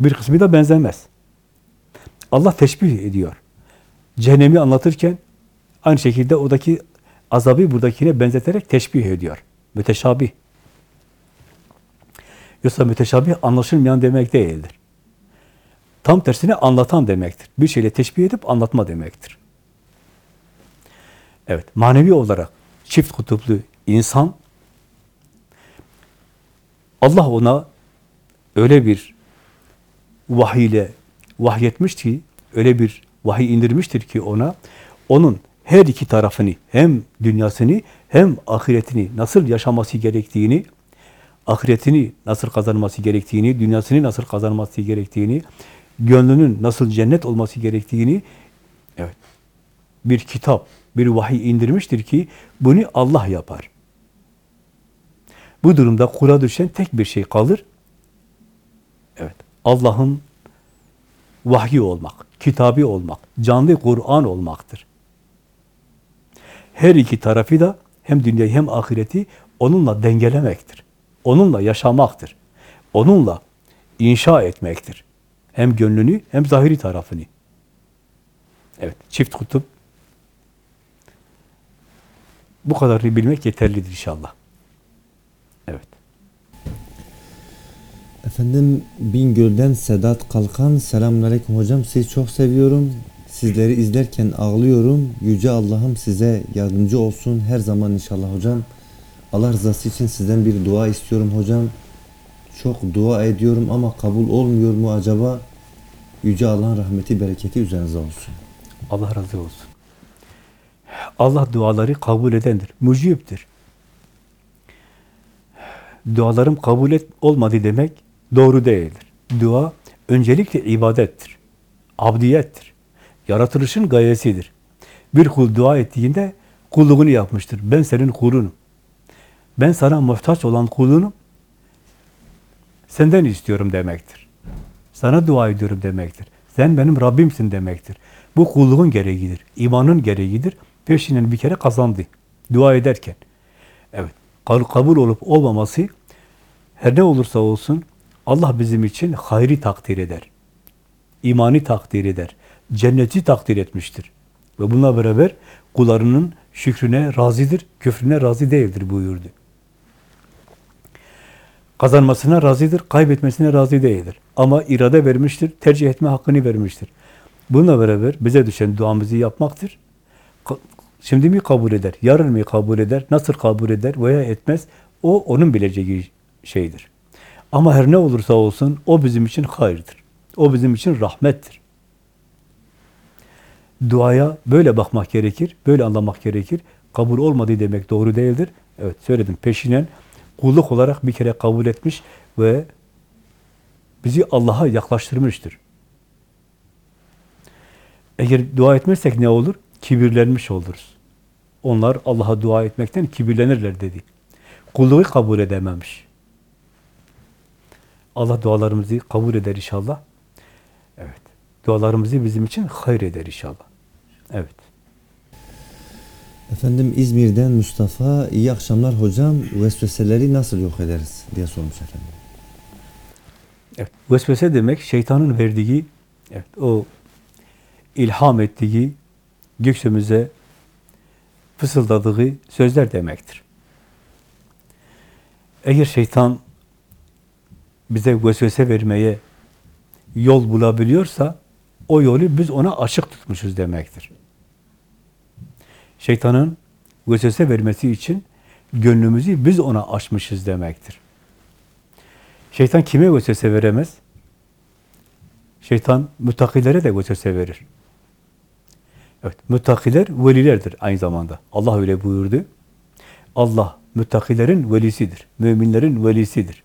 Bir kısmı da benzemez. Allah teşbih ediyor. Cehennemi anlatırken aynı şekilde oradaki azabı buradakine benzeterek teşbih ediyor. Müteşabih. Yoksa müteşabih anlaşılmayan demek değildir. Tam tersine anlatan demektir. Bir şeyle teşbih edip anlatma demektir. Evet, manevi olarak çift kutuplu insan Allah ona öyle bir vahiy ile vahyetmiş ki, öyle bir vahiy indirmiştir ki ona, onun her iki tarafını, hem dünyasını hem ahiretini nasıl yaşaması gerektiğini, ahiretini nasıl kazanması gerektiğini, dünyasını nasıl kazanması gerektiğini, gönlünün nasıl cennet olması gerektiğini, evet, bir kitap, bir vahiy indirmiştir ki, bunu Allah yapar. Bu durumda kula düşen tek bir şey kalır. Evet, Allah'ın vahyi olmak, kitabı olmak, canlı Kur'an olmaktır. Her iki tarafı da hem dünyayı hem ahireti onunla dengelemektir. Onunla yaşamaktır. Onunla inşa etmektir. Hem gönlünü hem zahiri tarafını. Evet, çift kutup. Bu kadarını bilmek yeterlidir inşallah. Efendim Bingöl'den Sedat Kalkan. Selamünaleyküm hocam. Sizi çok seviyorum. Sizleri izlerken ağlıyorum. Yüce Allah'ım size yardımcı olsun. Her zaman inşallah hocam. Allah rızası için sizden bir dua istiyorum hocam. Çok dua ediyorum ama kabul olmuyor mu acaba? Yüce Allah'ın rahmeti, bereketi üzerinize olsun. Allah razı olsun. Allah duaları kabul edendir. Mucibdir. Dualarım kabul et, olmadı demek doğru değildir. Dua öncelikle ibadettir. Abdiyettir. Yaratılışın gayesidir. Bir kul dua ettiğinde kulluğunu yapmıştır. Ben senin kulunum. Ben sana muhtaç olan kulunum. Senden istiyorum demektir. Sana dua ediyorum demektir. Sen benim Rabbimsin demektir. Bu kulluğun gereğidir. imanın gereğidir. Peşinden bir kere kazandı. Dua ederken. Evet. Kabul olup olmaması her ne olursa olsun Allah bizim için hayri takdir eder. İmanı takdir eder. Cenneti takdir etmiştir. Ve bununla beraber kullarının şükrüne razıdır, küfrüne razı değildir buyurdu. Kazanmasına razıdır, kaybetmesine razı değildir. Ama irade vermiştir, tercih etme hakkını vermiştir. Bununla beraber bize düşen duamızı yapmaktır. Şimdi mi kabul eder, yarın mı kabul eder, nasıl kabul eder veya etmez, o onun bileceği şeydir. Ama her ne olursa olsun, o bizim için hayırdır. O bizim için rahmettir. Duaya böyle bakmak gerekir, böyle anlamak gerekir. Kabul olmadığı demek doğru değildir. Evet söyledim peşinen kulluk olarak bir kere kabul etmiş ve bizi Allah'a yaklaştırmıştır. Eğer dua etmezsek ne olur? Kibirlenmiş oluruz. Onlar Allah'a dua etmekten kibirlenirler dedi. Kulluğu kabul edememiş. Allah dualarımızı kabul eder inşallah. Evet. Dualarımızı bizim için hayır eder inşallah. Evet. Efendim İzmir'den Mustafa, iyi akşamlar hocam. Vesveseleri nasıl yok ederiz diye sormuş efendim. Evet. Vesvese demek şeytanın verdiği, evet, o ilham ettiği, göksümüze fısıldadığı sözler demektir. Eğer şeytan bize vesvese vermeye yol bulabiliyorsa, o yolu biz ona açık tutmuşuz demektir. Şeytanın vesvese vermesi için gönlümüzü biz ona açmışız demektir. Şeytan kime vesvese veremez? Şeytan müttakilere de vesvese verir. Evet, müttakiler velilerdir aynı zamanda. Allah öyle buyurdu. Allah müttakilerin velisidir. Müminlerin velisidir.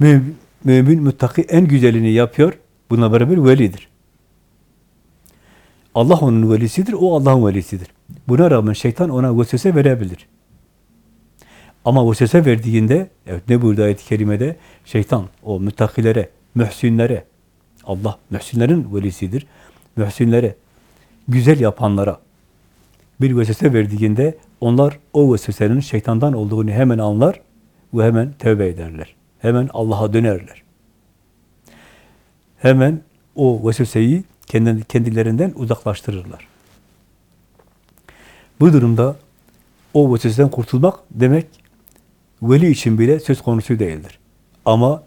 Mümin, mümin müttaki en güzelini yapıyor. Buna beraber velidir. Allah onun velisidir, o Allah'ın velisidir. Buna rağmen şeytan ona vesvese verebilir. Ama vesvese verdiğinde, evet ne buyurdu ayet-i kerimede? Şeytan o müttakilere, mühsinlere, Allah mühsinlerin velisidir. Mühsinlere, güzel yapanlara bir vesvese verdiğinde onlar o vesvesenin şeytandan olduğunu hemen anlar ve hemen tövbe ederler. Hemen Allah'a dönerler. Hemen o vesveseyi kendi- kendilerinden uzaklaştırırlar. Bu durumda o vesveseden kurtulmak demek veli için bile söz konusu değildir. Ama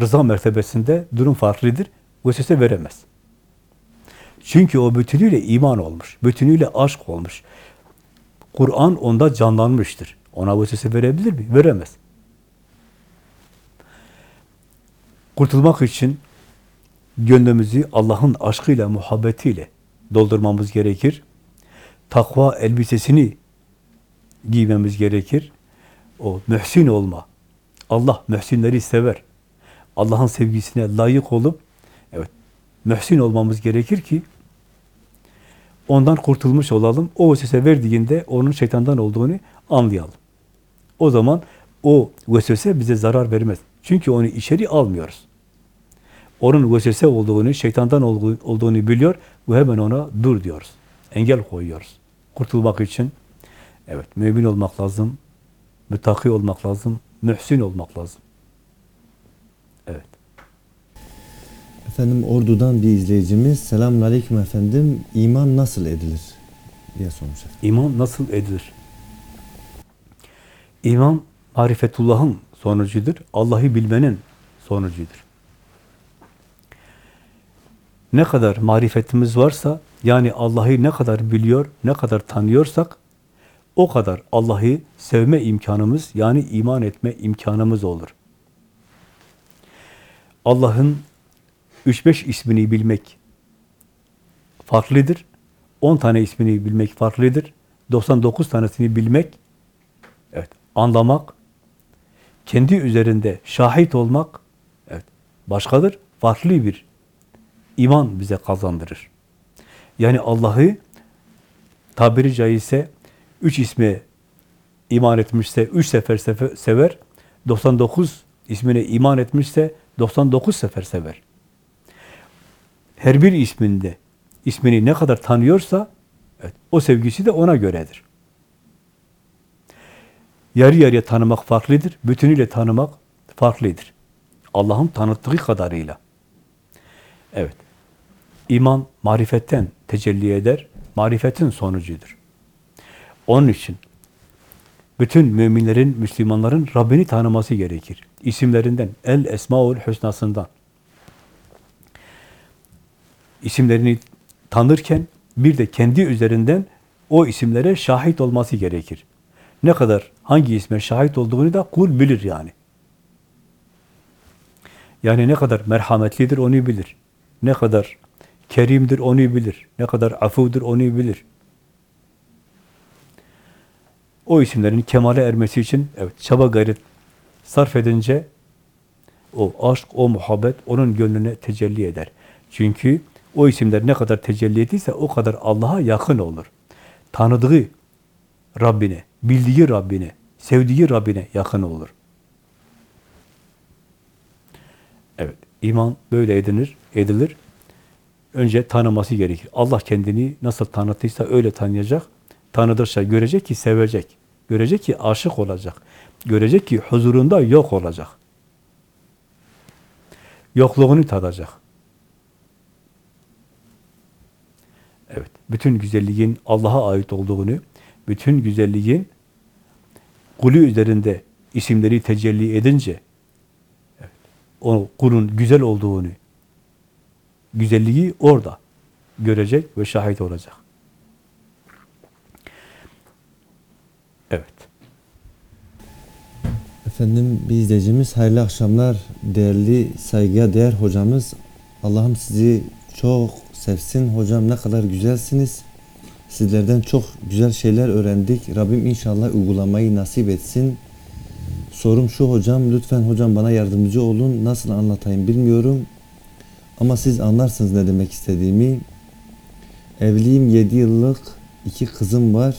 rıza mertebesinde durum farklıdır. Vesvese veremez. Çünkü o bütünüyle iman olmuş. Bütünüyle aşk olmuş. Kur'an onda canlanmıştır. Ona vesvese verebilir mi? Veremez. Kurtulmak için gönlümüzü Allah'ın aşkıyla, muhabbetiyle doldurmamız gerekir. Takva elbisesini giymemiz gerekir. O mühsin olma. Allah mühsinleri sever. Allah'ın sevgisine layık olup evet mühsin olmamız gerekir ki ondan kurtulmuş olalım. O vesvese verdiğinde onun şeytandan olduğunu anlayalım. O zaman o vesvese bize zarar vermez. Çünkü onu içeri almıyoruz. Onun vesvese olduğunu, şeytandan olduğunu biliyor ve hemen ona dur diyoruz. Engel koyuyoruz. Kurtulmak için evet mümin olmak lazım, müttaki olmak lazım, mühsin olmak lazım. Evet. Efendim Ordu'dan bir izleyicimiz, selamun aleyküm efendim, iman nasıl edilir diye sormuş. İman nasıl edilir? İman marifetullah'ın sonucudur. Allah'ı bilmenin sonucudur. Ne kadar marifetimiz varsa, yani Allah'ı ne kadar biliyor, ne kadar tanıyorsak, o kadar Allah'ı sevme imkanımız, yani iman etme imkanımız olur. Allah'ın 3-5 ismini bilmek farklıdır. 10 tane ismini bilmek farklıdır. 99 tanesini bilmek, evet, anlamak, kendi üzerinde şahit olmak, evet, başkadır. Farklı bir iman bize kazandırır. Yani Allah'ı tabiri caizse üç isme iman etmişse üç sefer sever, 99 ismine iman etmişse 99 sefer sever. Her bir isminde ismini ne kadar tanıyorsa evet, o sevgisi de ona göredir. Yarı yarıya tanımak farklıdır, bütünüyle tanımak farklıdır. Allah'ın tanıttığı kadarıyla. Evet. İman marifetten tecelli eder, marifetin sonucudur. Onun için bütün müminlerin, Müslümanların Rabbini tanıması gerekir. İsimlerinden, El Esmaül Hüsna'sından. İsimlerini tanırken bir de kendi üzerinden o isimlere şahit olması gerekir. Ne kadar hangi isme şahit olduğunu da kul bilir yani. Yani ne kadar merhametlidir onu bilir. Ne kadar kerimdir onu bilir. Ne kadar afudur onu bilir. O isimlerin kemale ermesi için evet çaba gayret sarf edince o aşk, o muhabbet onun gönlüne tecelli eder. Çünkü o isimler ne kadar tecelli ettiyse o kadar Allah'a yakın olur. Tanıdığı Rabbine, bildiği Rabbine, sevdiği Rabbine yakın olur. Evet, iman böyle edilir, edilir. Önce tanıması gerekir. Allah kendini nasıl tanıttıysa öyle tanıyacak. Tanıdıkça görecek ki sevecek. Görecek ki aşık olacak. Görecek ki huzurunda yok olacak. Yokluğunu tadacak. Evet, bütün güzelliğin Allah'a ait olduğunu, bütün güzelliğin kulü üzerinde isimleri tecelli edince, evet, o kulun güzel olduğunu, güzelliği orada görecek ve şahit olacak. Evet. Efendim bir izleyicimiz hayırlı akşamlar. Değerli saygıya değer hocamız. Allah'ım sizi çok sevsin. Hocam ne kadar güzelsiniz. Sizlerden çok güzel şeyler öğrendik. Rabbim inşallah uygulamayı nasip etsin. Sorum şu hocam. Lütfen hocam bana yardımcı olun. Nasıl anlatayım bilmiyorum. Ama siz anlarsınız ne demek istediğimi. Evliyim 7 yıllık. iki kızım var.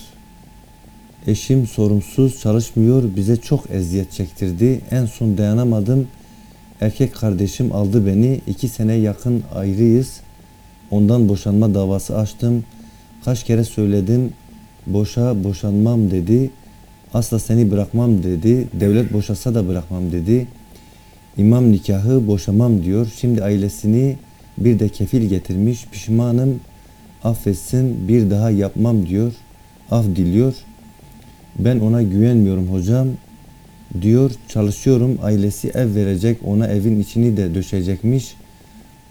Eşim sorumsuz, çalışmıyor, bize çok eziyet çektirdi. En son dayanamadım. Erkek kardeşim aldı beni. İki sene yakın ayrıyız. Ondan boşanma davası açtım. Kaç kere söyledim. Boşa boşanmam dedi. Asla seni bırakmam dedi. Devlet boşasa da bırakmam dedi. İmam nikahı boşamam diyor. Şimdi ailesini bir de kefil getirmiş. Pişmanım. Affetsin bir daha yapmam diyor. Af diliyor. Ben ona güvenmiyorum hocam. Diyor çalışıyorum ailesi ev verecek ona evin içini de döşecekmiş.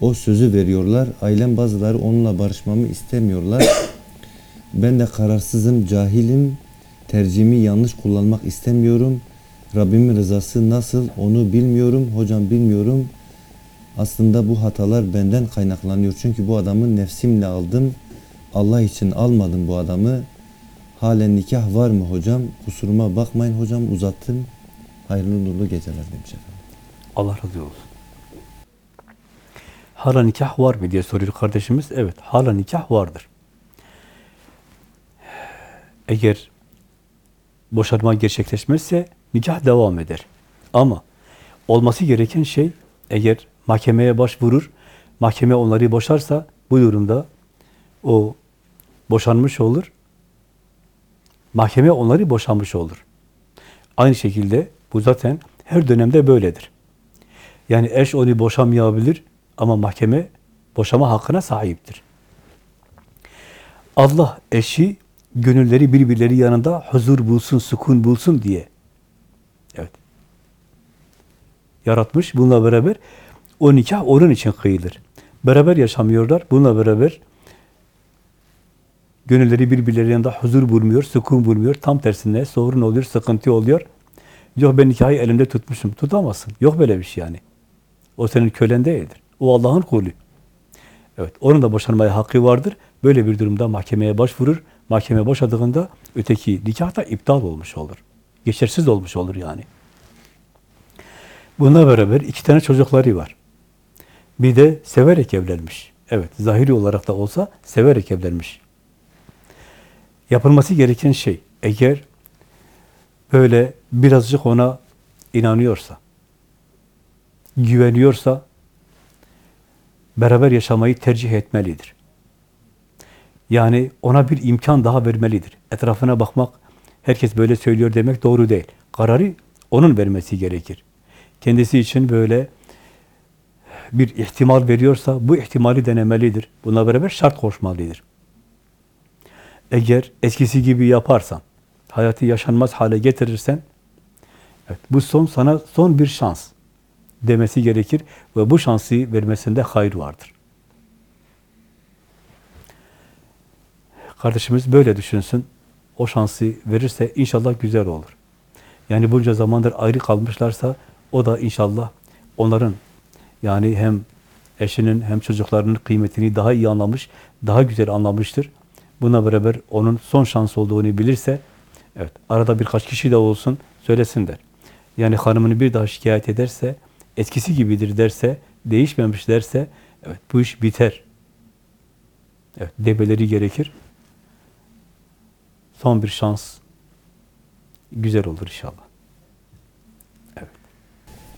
O sözü veriyorlar. Ailem bazıları onunla barışmamı istemiyorlar. [coughs] Ben de kararsızım, cahilim. Tercihimi yanlış kullanmak istemiyorum. Rabbimin rızası nasıl onu bilmiyorum. Hocam bilmiyorum. Aslında bu hatalar benden kaynaklanıyor. Çünkü bu adamı nefsimle aldım. Allah için almadım bu adamı. Halen nikah var mı hocam? Kusuruma bakmayın hocam uzattım. Hayırlı nurlu geceler demiş efendim. Allah razı olsun. Hala nikah var mı diye soruyor kardeşimiz. Evet, hala nikah vardır. Eğer boşanma gerçekleşmezse nikah devam eder. Ama olması gereken şey eğer mahkemeye başvurur, mahkeme onları boşarsa bu durumda o boşanmış olur. Mahkeme onları boşanmış olur. Aynı şekilde bu zaten her dönemde böyledir. Yani eş onu boşamayabilir ama mahkeme boşama hakkına sahiptir. Allah eşi gönülleri birbirleri yanında huzur bulsun, sükun bulsun diye evet yaratmış. Bununla beraber o nikah onun için kıyılır. Beraber yaşamıyorlar. Bununla beraber gönülleri birbirleri yanında huzur bulmuyor, sükun bulmuyor. Tam tersine sorun oluyor, sıkıntı oluyor. Yok ben nikahı elimde tutmuşum. Tutamazsın. Yok böyle bir şey yani. O senin kölen değildir. O Allah'ın kulü. Evet, onun da boşanmaya hakkı vardır. Böyle bir durumda mahkemeye başvurur. Mahkeme boşadığında öteki nikah da iptal olmuş olur. Geçersiz olmuş olur yani. Bununla beraber iki tane çocukları var. Bir de severek evlenmiş. Evet, zahiri olarak da olsa severek evlenmiş. Yapılması gereken şey, eğer böyle birazcık ona inanıyorsa, güveniyorsa, beraber yaşamayı tercih etmelidir. Yani ona bir imkan daha vermelidir. Etrafına bakmak, herkes böyle söylüyor demek doğru değil. Kararı onun vermesi gerekir. Kendisi için böyle bir ihtimal veriyorsa bu ihtimali denemelidir. Buna beraber şart koşmalıdır. Eğer eskisi gibi yaparsan, hayatı yaşanmaz hale getirirsen, evet, bu son sana son bir şans demesi gerekir ve bu şansı vermesinde hayır vardır. Kardeşimiz böyle düşünsün. O şansı verirse inşallah güzel olur. Yani bunca zamandır ayrı kalmışlarsa o da inşallah onların yani hem eşinin hem çocuklarının kıymetini daha iyi anlamış, daha güzel anlamıştır. Buna beraber onun son şans olduğunu bilirse, evet arada birkaç kişi de olsun söylesin der. Yani hanımını bir daha şikayet ederse, etkisi gibidir derse, değişmemiş derse, evet bu iş biter. Evet debeleri gerekir. Son bir şans güzel olur inşallah.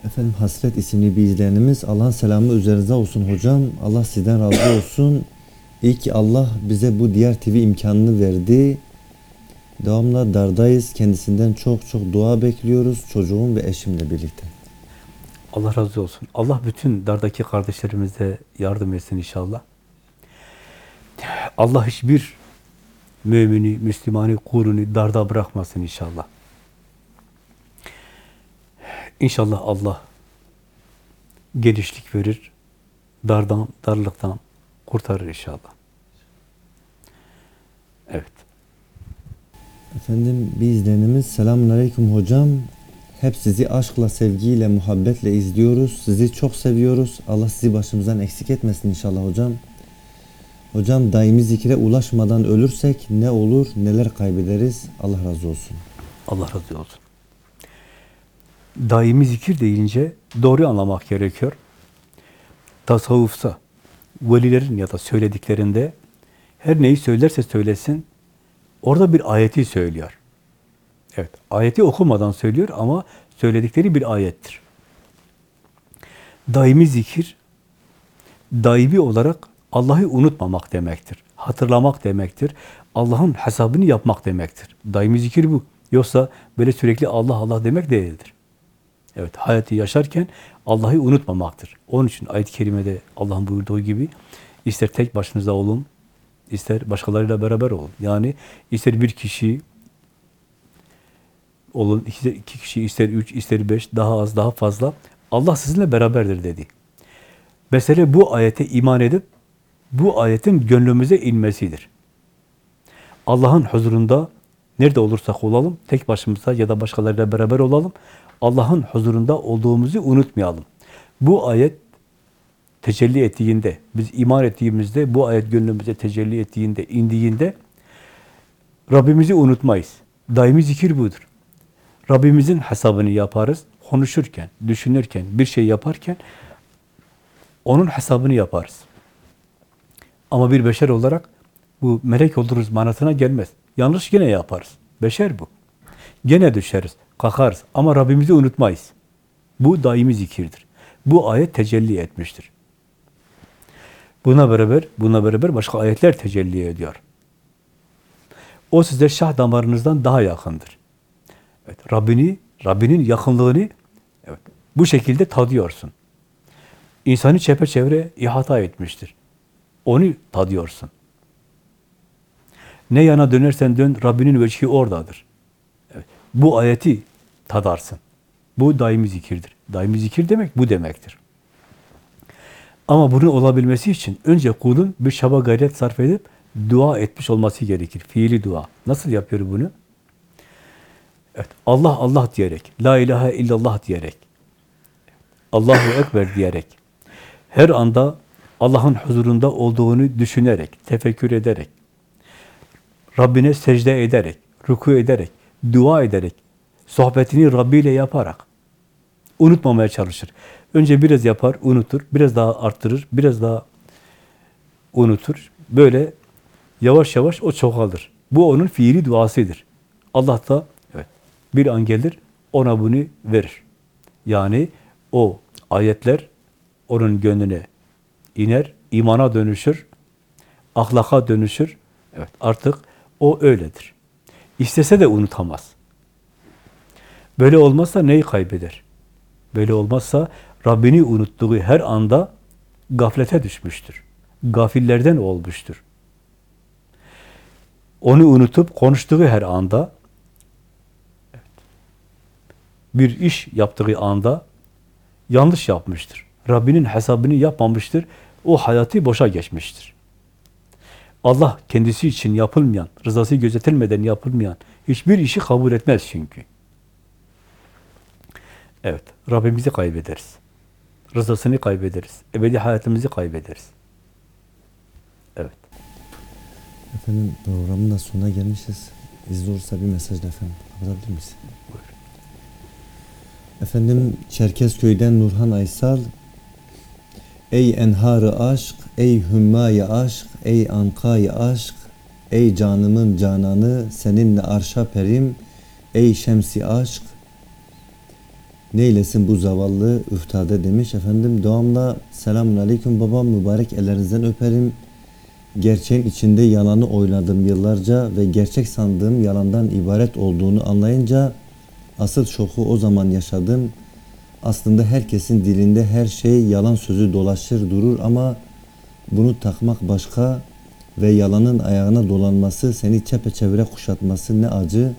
Efendim Hasret isimli bir izleyenimiz Allah'ın selamı üzerinize olsun hocam. Allah sizden razı olsun. İyi ki Allah bize bu diğer TV imkanını verdi. Devamlı dardayız. Kendisinden çok çok dua bekliyoruz. Çocuğum ve eşimle birlikte. Allah razı olsun. Allah bütün dardaki kardeşlerimize yardım etsin inşallah. Allah hiçbir mümini, Müslümanı, kulunu darda bırakmasın inşallah. İnşallah Allah genişlik verir, dardan, darlıktan kurtarır inşallah. Evet. Efendim bir izleyenimiz selamun aleyküm hocam. Hep sizi aşkla, sevgiyle, muhabbetle izliyoruz. Sizi çok seviyoruz. Allah sizi başımızdan eksik etmesin inşallah hocam. Hocam daimi zikre ulaşmadan ölürsek ne olur, neler kaybederiz? Allah razı olsun. Allah razı olsun. Daimi zikir deyince doğru anlamak gerekiyor. Tasavvufsa, velilerin ya da söylediklerinde her neyi söylerse söylesin, orada bir ayeti söylüyor. Evet, ayeti okumadan söylüyor ama söyledikleri bir ayettir. Daimi zikir, daimi olarak Allah'ı unutmamak demektir. Hatırlamak demektir. Allah'ın hesabını yapmak demektir. Daimi zikir bu. Yoksa böyle sürekli Allah Allah demek değildir. Evet, hayatı yaşarken Allah'ı unutmamaktır. Onun için ayet-i kerimede Allah'ın buyurduğu gibi ister tek başınıza olun, ister başkalarıyla beraber olun. Yani ister bir kişi olun, iki, kişi, ister üç, ister beş, daha az, daha fazla. Allah sizinle beraberdir dedi. Mesele bu ayete iman edip bu ayetin gönlümüze inmesidir. Allah'ın huzurunda nerede olursak olalım, tek başımıza ya da başkalarıyla beraber olalım, Allah'ın huzurunda olduğumuzu unutmayalım. Bu ayet tecelli ettiğinde, biz iman ettiğimizde, bu ayet gönlümüze tecelli ettiğinde, indiğinde Rabbimizi unutmayız. Daimi zikir budur. Rabbimizin hesabını yaparız. Konuşurken, düşünürken, bir şey yaparken onun hesabını yaparız. Ama bir beşer olarak bu melek oluruz manasına gelmez. Yanlış gene yaparız. Beşer bu. Gene düşeriz, kalkarız ama Rabbimizi unutmayız. Bu daimi zikirdir. Bu ayet tecelli etmiştir. Buna beraber, buna beraber başka ayetler tecelli ediyor. O size şah damarınızdan daha yakındır. Evet, Rabbini, Rabbinin yakınlığını evet, bu şekilde tadıyorsun. İnsanı çepeçevre ihata etmiştir. Onu tadıyorsun. Ne yana dönersen dön, Rabbinin veçhi oradadır. Bu ayeti tadarsın. Bu daimi zikirdir. Daimi zikir demek bu demektir. Ama bunun olabilmesi için önce kulun bir çaba gayret sarf edip dua etmiş olması gerekir. Fiili dua. Nasıl yapıyor bunu? Evet, Allah Allah diyerek, La ilahe illallah diyerek, Allahu Ekber diyerek, her anda Allah'ın huzurunda olduğunu düşünerek, tefekkür ederek, Rabbine secde ederek, ruku ederek, dua ederek, sohbetini Rabbi ile yaparak unutmamaya çalışır. Önce biraz yapar, unutur, biraz daha arttırır, biraz daha unutur. Böyle yavaş yavaş o çoğalır. Bu onun fiili duasıdır. Allah da evet, bir an gelir, ona bunu verir. Yani o ayetler onun gönlüne iner, imana dönüşür, ahlaka dönüşür. Evet, artık o öyledir. İstese de unutamaz. Böyle olmazsa neyi kaybeder? Böyle olmazsa Rabbini unuttuğu her anda gaflete düşmüştür. Gafillerden olmuştur. Onu unutup konuştuğu her anda bir iş yaptığı anda yanlış yapmıştır. Rabbinin hesabını yapmamıştır. O hayatı boşa geçmiştir. Allah kendisi için yapılmayan, rızası gözetilmeden yapılmayan hiçbir işi kabul etmez çünkü. Evet, Rabbimizi kaybederiz. Rızasını kaybederiz. Ebedi hayatımızı kaybederiz. Evet. Efendim programın da sonuna gelmişiz. İzni olursa bir mesajla efendim. Kapatabilir miyiz? Buyur. Efendim Çerkezköy'den Nurhan Aysal Ey enharı aşk, ey hümmayı aşk, ey ankayı aşk, ey canımın cananı, seninle arşa perim, ey şemsi aşk. Neylesin bu zavallı üftade demiş efendim. Devamla selamun aleyküm babam mübarek ellerinizden öperim. Gerçeğin içinde yalanı oynadım yıllarca ve gerçek sandığım yalandan ibaret olduğunu anlayınca asıl şoku o zaman yaşadım. Aslında herkesin dilinde her şey yalan sözü dolaşır durur ama bunu takmak başka ve yalanın ayağına dolanması seni çepeçevre kuşatması ne acı.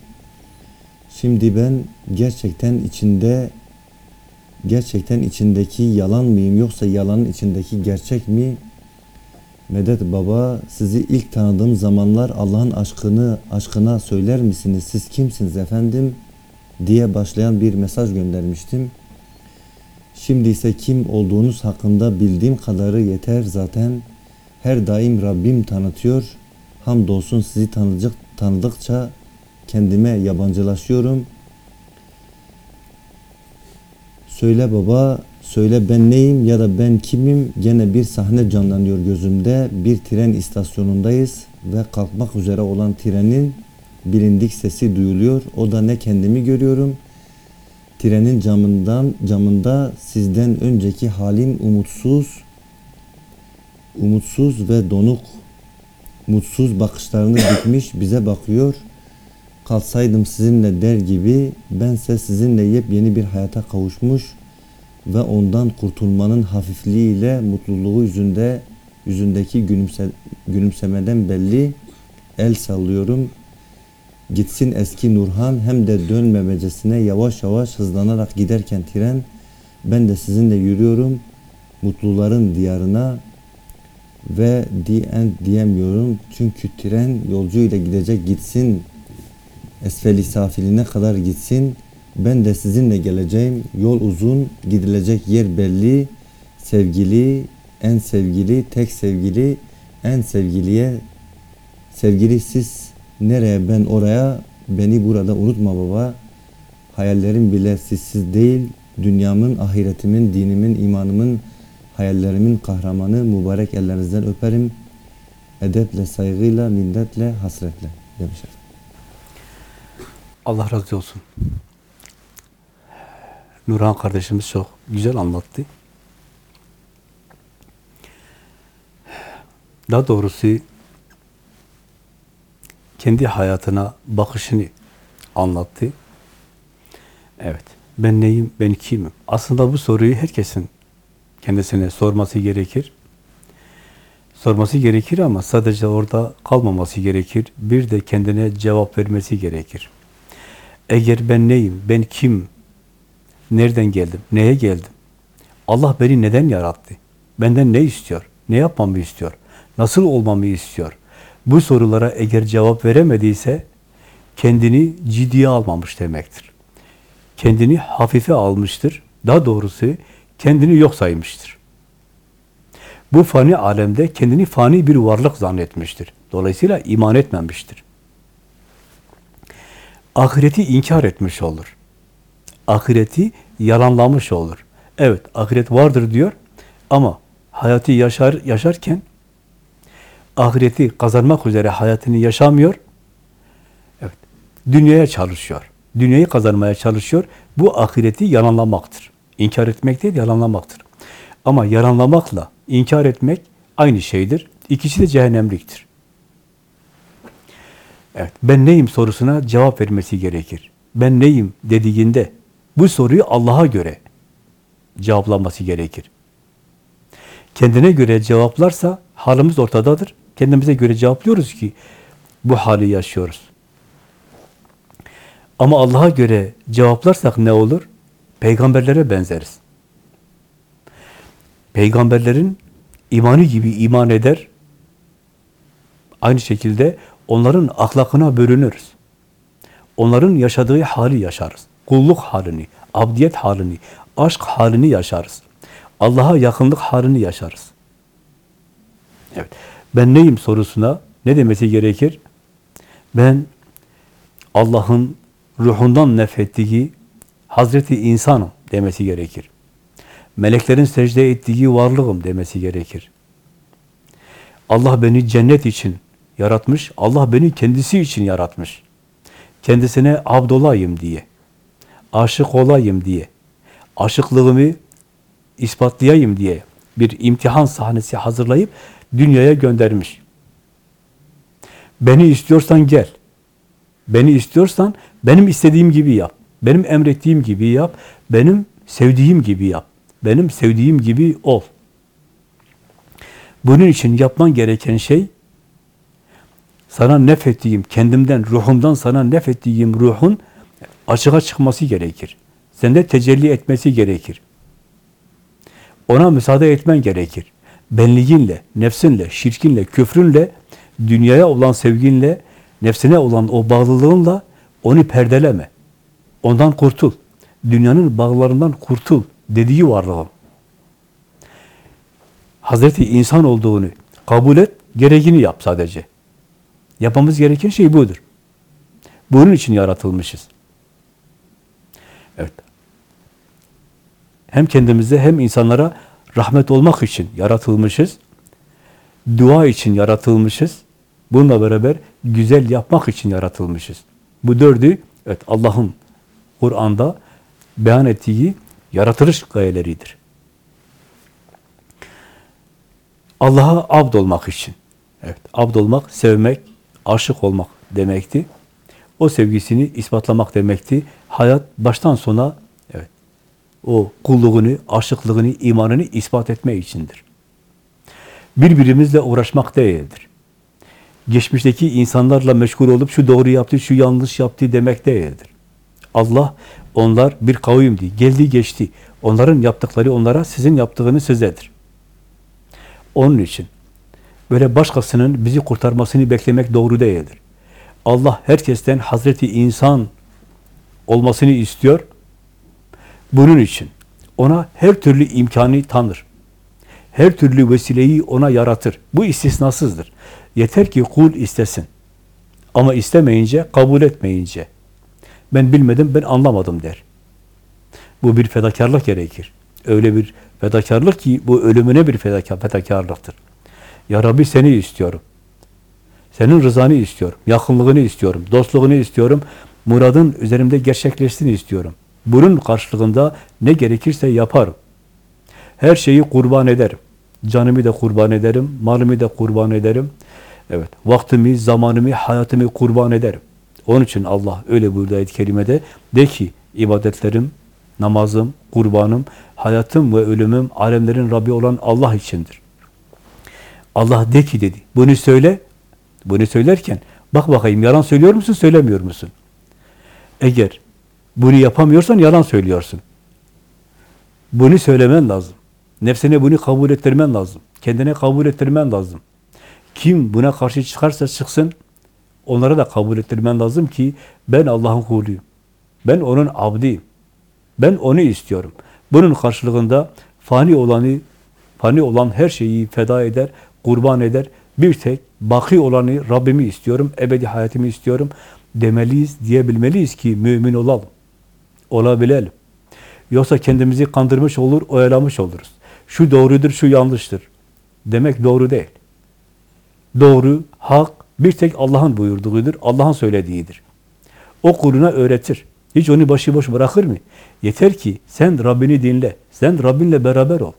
Şimdi ben gerçekten içinde gerçekten içindeki yalan mıyım yoksa yalanın içindeki gerçek mi? Medet Baba sizi ilk tanıdığım zamanlar Allah'ın aşkını aşkına söyler misiniz? Siz kimsiniz efendim? diye başlayan bir mesaj göndermiştim. Şimdi ise kim olduğunuz hakkında bildiğim kadarı yeter zaten. Her daim Rabbim tanıtıyor. Hamdolsun sizi tanıdık, tanıdıkça kendime yabancılaşıyorum. Söyle baba, söyle ben neyim ya da ben kimim? Gene bir sahne canlanıyor gözümde. Bir tren istasyonundayız ve kalkmak üzere olan trenin bilindik sesi duyuluyor. O da ne kendimi görüyorum. Trenin camından camında sizden önceki halim umutsuz, umutsuz ve donuk, mutsuz bakışlarını dikmiş bize bakıyor. Kalsaydım sizinle der gibi bense sizinle yepyeni bir hayata kavuşmuş ve ondan kurtulmanın hafifliğiyle mutluluğu yüzünde yüzündeki gülümse, gülümsemeden belli el sallıyorum. Gitsin eski Nurhan hem de dönmemecesine yavaş yavaş hızlanarak giderken tren ben de sizinle yürüyorum mutluların diyarına ve end diyemiyorum. Çünkü tren yolcuyla gidecek gitsin. Esfeli safiline kadar gitsin. Ben de sizinle geleceğim yol uzun gidilecek yer belli. Sevgili en sevgili tek sevgili en sevgiliye sevgili siz nereye ben oraya beni burada unutma baba hayallerim bile sizsiz değil dünyamın ahiretimin dinimin imanımın hayallerimin kahramanı mübarek ellerinizden öperim edeple saygıyla minnetle hasretle demiş. Allah razı olsun. Nurhan kardeşimiz çok güzel anlattı. Daha doğrusu kendi hayatına bakışını anlattı. Evet. Ben neyim, ben kimim? Aslında bu soruyu herkesin kendisine sorması gerekir. Sorması gerekir ama sadece orada kalmaması gerekir. Bir de kendine cevap vermesi gerekir. Eğer ben neyim, ben kim, nereden geldim, neye geldim? Allah beni neden yarattı? Benden ne istiyor? Ne yapmamı istiyor? Nasıl olmamı istiyor? Bu sorulara eğer cevap veremediyse kendini ciddiye almamış demektir. Kendini hafife almıştır. Daha doğrusu kendini yok saymıştır. Bu fani alemde kendini fani bir varlık zannetmiştir. Dolayısıyla iman etmemiştir. Ahireti inkar etmiş olur. Ahireti yalanlamış olur. Evet, ahiret vardır diyor ama hayatı yaşar yaşarken ahireti kazanmak üzere hayatını yaşamıyor. Evet. Dünyaya çalışıyor. Dünyayı kazanmaya çalışıyor. Bu ahireti yalanlamaktır. İnkar etmek değil, yalanlamaktır. Ama yalanlamakla inkar etmek aynı şeydir. İkisi de cehennemliktir. Evet, ben neyim sorusuna cevap vermesi gerekir. Ben neyim dediğinde bu soruyu Allah'a göre cevaplaması gerekir. Kendine göre cevaplarsa halimiz ortadadır. Kendimize göre cevaplıyoruz ki bu hali yaşıyoruz. Ama Allah'a göre cevaplarsak ne olur? Peygamberlere benzeriz. Peygamberlerin imanı gibi iman eder. Aynı şekilde onların ahlakına bürünürüz. Onların yaşadığı hali yaşarız. Kulluk halini, abdiyet halini, aşk halini yaşarız. Allah'a yakınlık halini yaşarız. Evet. Ben neyim sorusuna ne demesi gerekir? Ben Allah'ın ruhundan nefettiği Hazreti insanım demesi gerekir. Meleklerin secde ettiği varlığım demesi gerekir. Allah beni cennet için yaratmış, Allah beni kendisi için yaratmış. Kendisine abd olayım diye, aşık olayım diye, aşıklığımı ispatlayayım diye bir imtihan sahnesi hazırlayıp dünyaya göndermiş. Beni istiyorsan gel. Beni istiyorsan benim istediğim gibi yap. Benim emrettiğim gibi yap. Benim sevdiğim gibi yap. Benim sevdiğim gibi ol. Bunun için yapman gereken şey sana nefettiğim, kendimden, ruhumdan sana nefettiğim ruhun açığa çıkması gerekir. Sende tecelli etmesi gerekir. Ona müsaade etmen gerekir. Benliğinle, nefsinle, şirkinle, küfrünle, dünyaya olan sevginle, nefsine olan o bağlılığınla onu perdeleme. Ondan kurtul. Dünyanın bağlarından kurtul dediği varlığım. Hazreti insan olduğunu kabul et, gereğini yap sadece. Yapmamız gereken şey budur. Bunun için yaratılmışız. Evet. Hem kendimize hem insanlara rahmet olmak için yaratılmışız. Dua için yaratılmışız. Bununla beraber güzel yapmak için yaratılmışız. Bu dördü evet Allah'ın Kur'an'da beyan ettiği yaratılış gayeleridir. Allah'a abd olmak için. Evet, abd olmak, sevmek, aşık olmak demekti. O sevgisini ispatlamak demekti. Hayat baştan sona o kulluğunu, aşıklığını, imanını ispat etme içindir. Birbirimizle uğraşmak değildir. Geçmişteki insanlarla meşgul olup şu doğru yaptı, şu yanlış yaptı demek değildir. Allah onlar bir kavimdi, geldi geçti. Onların yaptıkları onlara, sizin yaptığınız sizedir. Onun için böyle başkasının bizi kurtarmasını beklemek doğru değildir. Allah herkesten Hazreti insan olmasını istiyor. Bunun için ona her türlü imkanı tanır. Her türlü vesileyi ona yaratır. Bu istisnasızdır. Yeter ki kul istesin. Ama istemeyince, kabul etmeyince, ben bilmedim, ben anlamadım der. Bu bir fedakarlık gerekir. Öyle bir fedakarlık ki bu ölümüne bir fedakar, fedakarlıktır. Ya Rabbi seni istiyorum. Senin rızanı istiyorum. Yakınlığını istiyorum. Dostluğunu istiyorum. Muradın üzerimde gerçekleşsin istiyorum. Bunun karşılığında ne gerekirse yaparım. Her şeyi kurban ederim. Canımı da kurban ederim. Malımı da kurban ederim. Evet, vaktimi, zamanımı, hayatımı kurban ederim. Onun için Allah öyle buyurdu ayet-i kerimede. De ki ibadetlerim, namazım, kurbanım, hayatım ve ölümüm alemlerin Rabbi olan Allah içindir. Allah de ki dedi. Bunu söyle. Bunu söylerken bak bakayım yalan söylüyor musun, söylemiyor musun? Eğer bunu yapamıyorsan yalan söylüyorsun. Bunu söylemen lazım. Nefsine bunu kabul ettirmen lazım. Kendine kabul ettirmen lazım. Kim buna karşı çıkarsa çıksın, onlara da kabul ettirmen lazım ki ben Allah'ın kuluyum. Ben onun abdiyim. Ben onu istiyorum. Bunun karşılığında fani olanı, fani olan her şeyi feda eder, kurban eder. Bir tek baki olanı Rabbimi istiyorum, ebedi hayatımı istiyorum demeliyiz, diyebilmeliyiz ki mümin olalım. Olabilelim. Yoksa kendimizi kandırmış olur, oyalamış oluruz. Şu doğrudur, şu yanlıştır. Demek doğru değil. Doğru, hak bir tek Allah'ın buyurduğudur, Allah'ın söylediğidir. O kuluna öğretir. Hiç onu başıboş bırakır mı? Yeter ki sen Rabbini dinle. Sen Rabbinle beraber ol.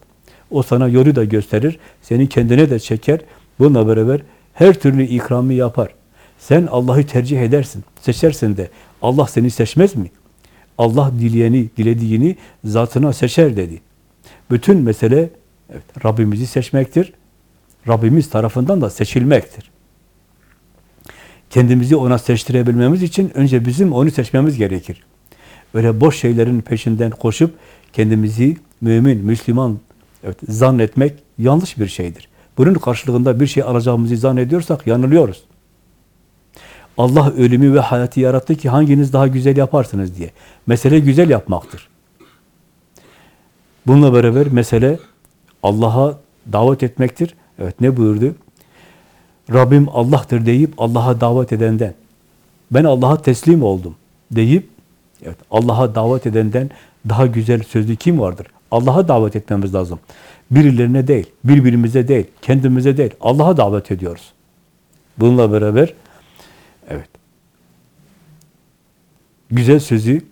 O sana yolu da gösterir. Seni kendine de çeker. Bununla beraber her türlü ikramı yapar. Sen Allah'ı tercih edersin. Seçersin de. Allah seni seçmez mi? Allah dileyeni, dilediğini zatına seçer dedi. Bütün mesele evet, Rabbimizi seçmektir. Rabbimiz tarafından da seçilmektir. kendimizi ona seçtirebilmemiz için önce bizim onu seçmemiz gerekir. Öyle boş şeylerin peşinden koşup kendimizi mümin, Müslüman evet, zannetmek yanlış bir şeydir. Bunun karşılığında bir şey alacağımızı zannediyorsak yanılıyoruz. Allah ölümü ve hayatı yarattı ki hanginiz daha güzel yaparsınız diye. Mesele güzel yapmaktır. Bununla beraber mesele Allah'a davet etmektir. Evet ne buyurdu? Rabbim Allah'tır deyip Allah'a davet edenden, ben Allah'a teslim oldum deyip evet Allah'a davet edenden daha güzel sözlü kim vardır? Allah'a davet etmemiz lazım. Birilerine değil, birbirimize değil, kendimize değil, Allah'a davet ediyoruz. Bununla beraber evet güzel sözü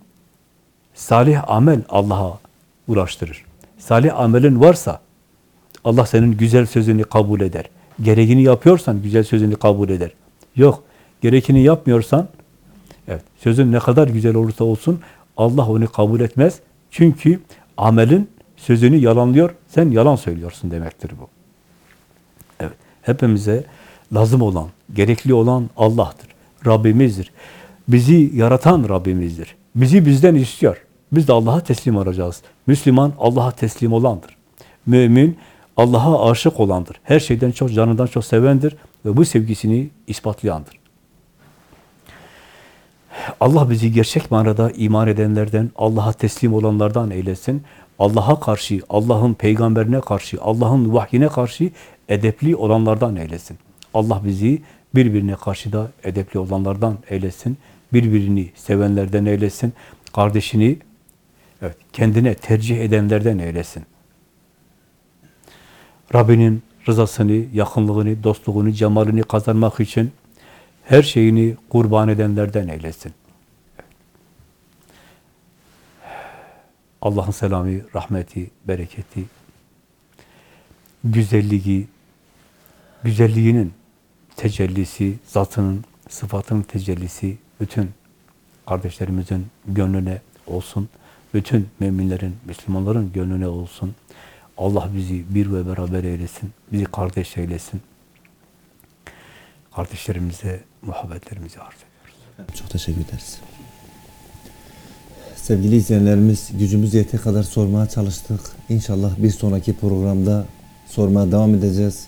salih amel Allah'a ulaştırır. Salih amelin varsa Allah senin güzel sözünü kabul eder. Gereğini yapıyorsan güzel sözünü kabul eder. Yok, gerekini yapmıyorsan evet, sözün ne kadar güzel olursa olsun Allah onu kabul etmez. Çünkü amelin sözünü yalanlıyor, sen yalan söylüyorsun demektir bu. Evet, hepimize lazım olan, gerekli olan Allah'tır. Rabbimizdir. Bizi yaratan Rabbimizdir. Bizi bizden istiyor. Biz de Allah'a teslim olacağız. Müslüman Allah'a teslim olandır. Mümin Allah'a aşık olandır. Her şeyden çok, canından çok sevendir ve bu sevgisini ispatlayandır. Allah bizi gerçek manada iman edenlerden, Allah'a teslim olanlardan eylesin. Allah'a karşı, Allah'ın peygamberine karşı, Allah'ın vahyine karşı edepli olanlardan eylesin. Allah bizi birbirine karşı da edepli olanlardan eylesin. Birbirini sevenlerden eylesin. Kardeşini evet, kendine tercih edenlerden eylesin. Rabbinin rızasını, yakınlığını, dostluğunu, cemalini kazanmak için her şeyini kurban edenlerden eylesin. Allah'ın selamı, rahmeti, bereketi, güzelliği, güzelliğinin tecellisi, zatının, sıfatının tecellisi bütün kardeşlerimizin gönlüne olsun. Bütün müminlerin, Müslümanların gönlüne olsun. Allah bizi bir ve beraber eylesin. Bizi kardeş eylesin. Kardeşlerimize muhabbetlerimizi arz ediyoruz. Çok teşekkür ederiz. Sevgili izleyenlerimiz gücümüz yettiği kadar sormaya çalıştık. İnşallah bir sonraki programda sormaya devam edeceğiz.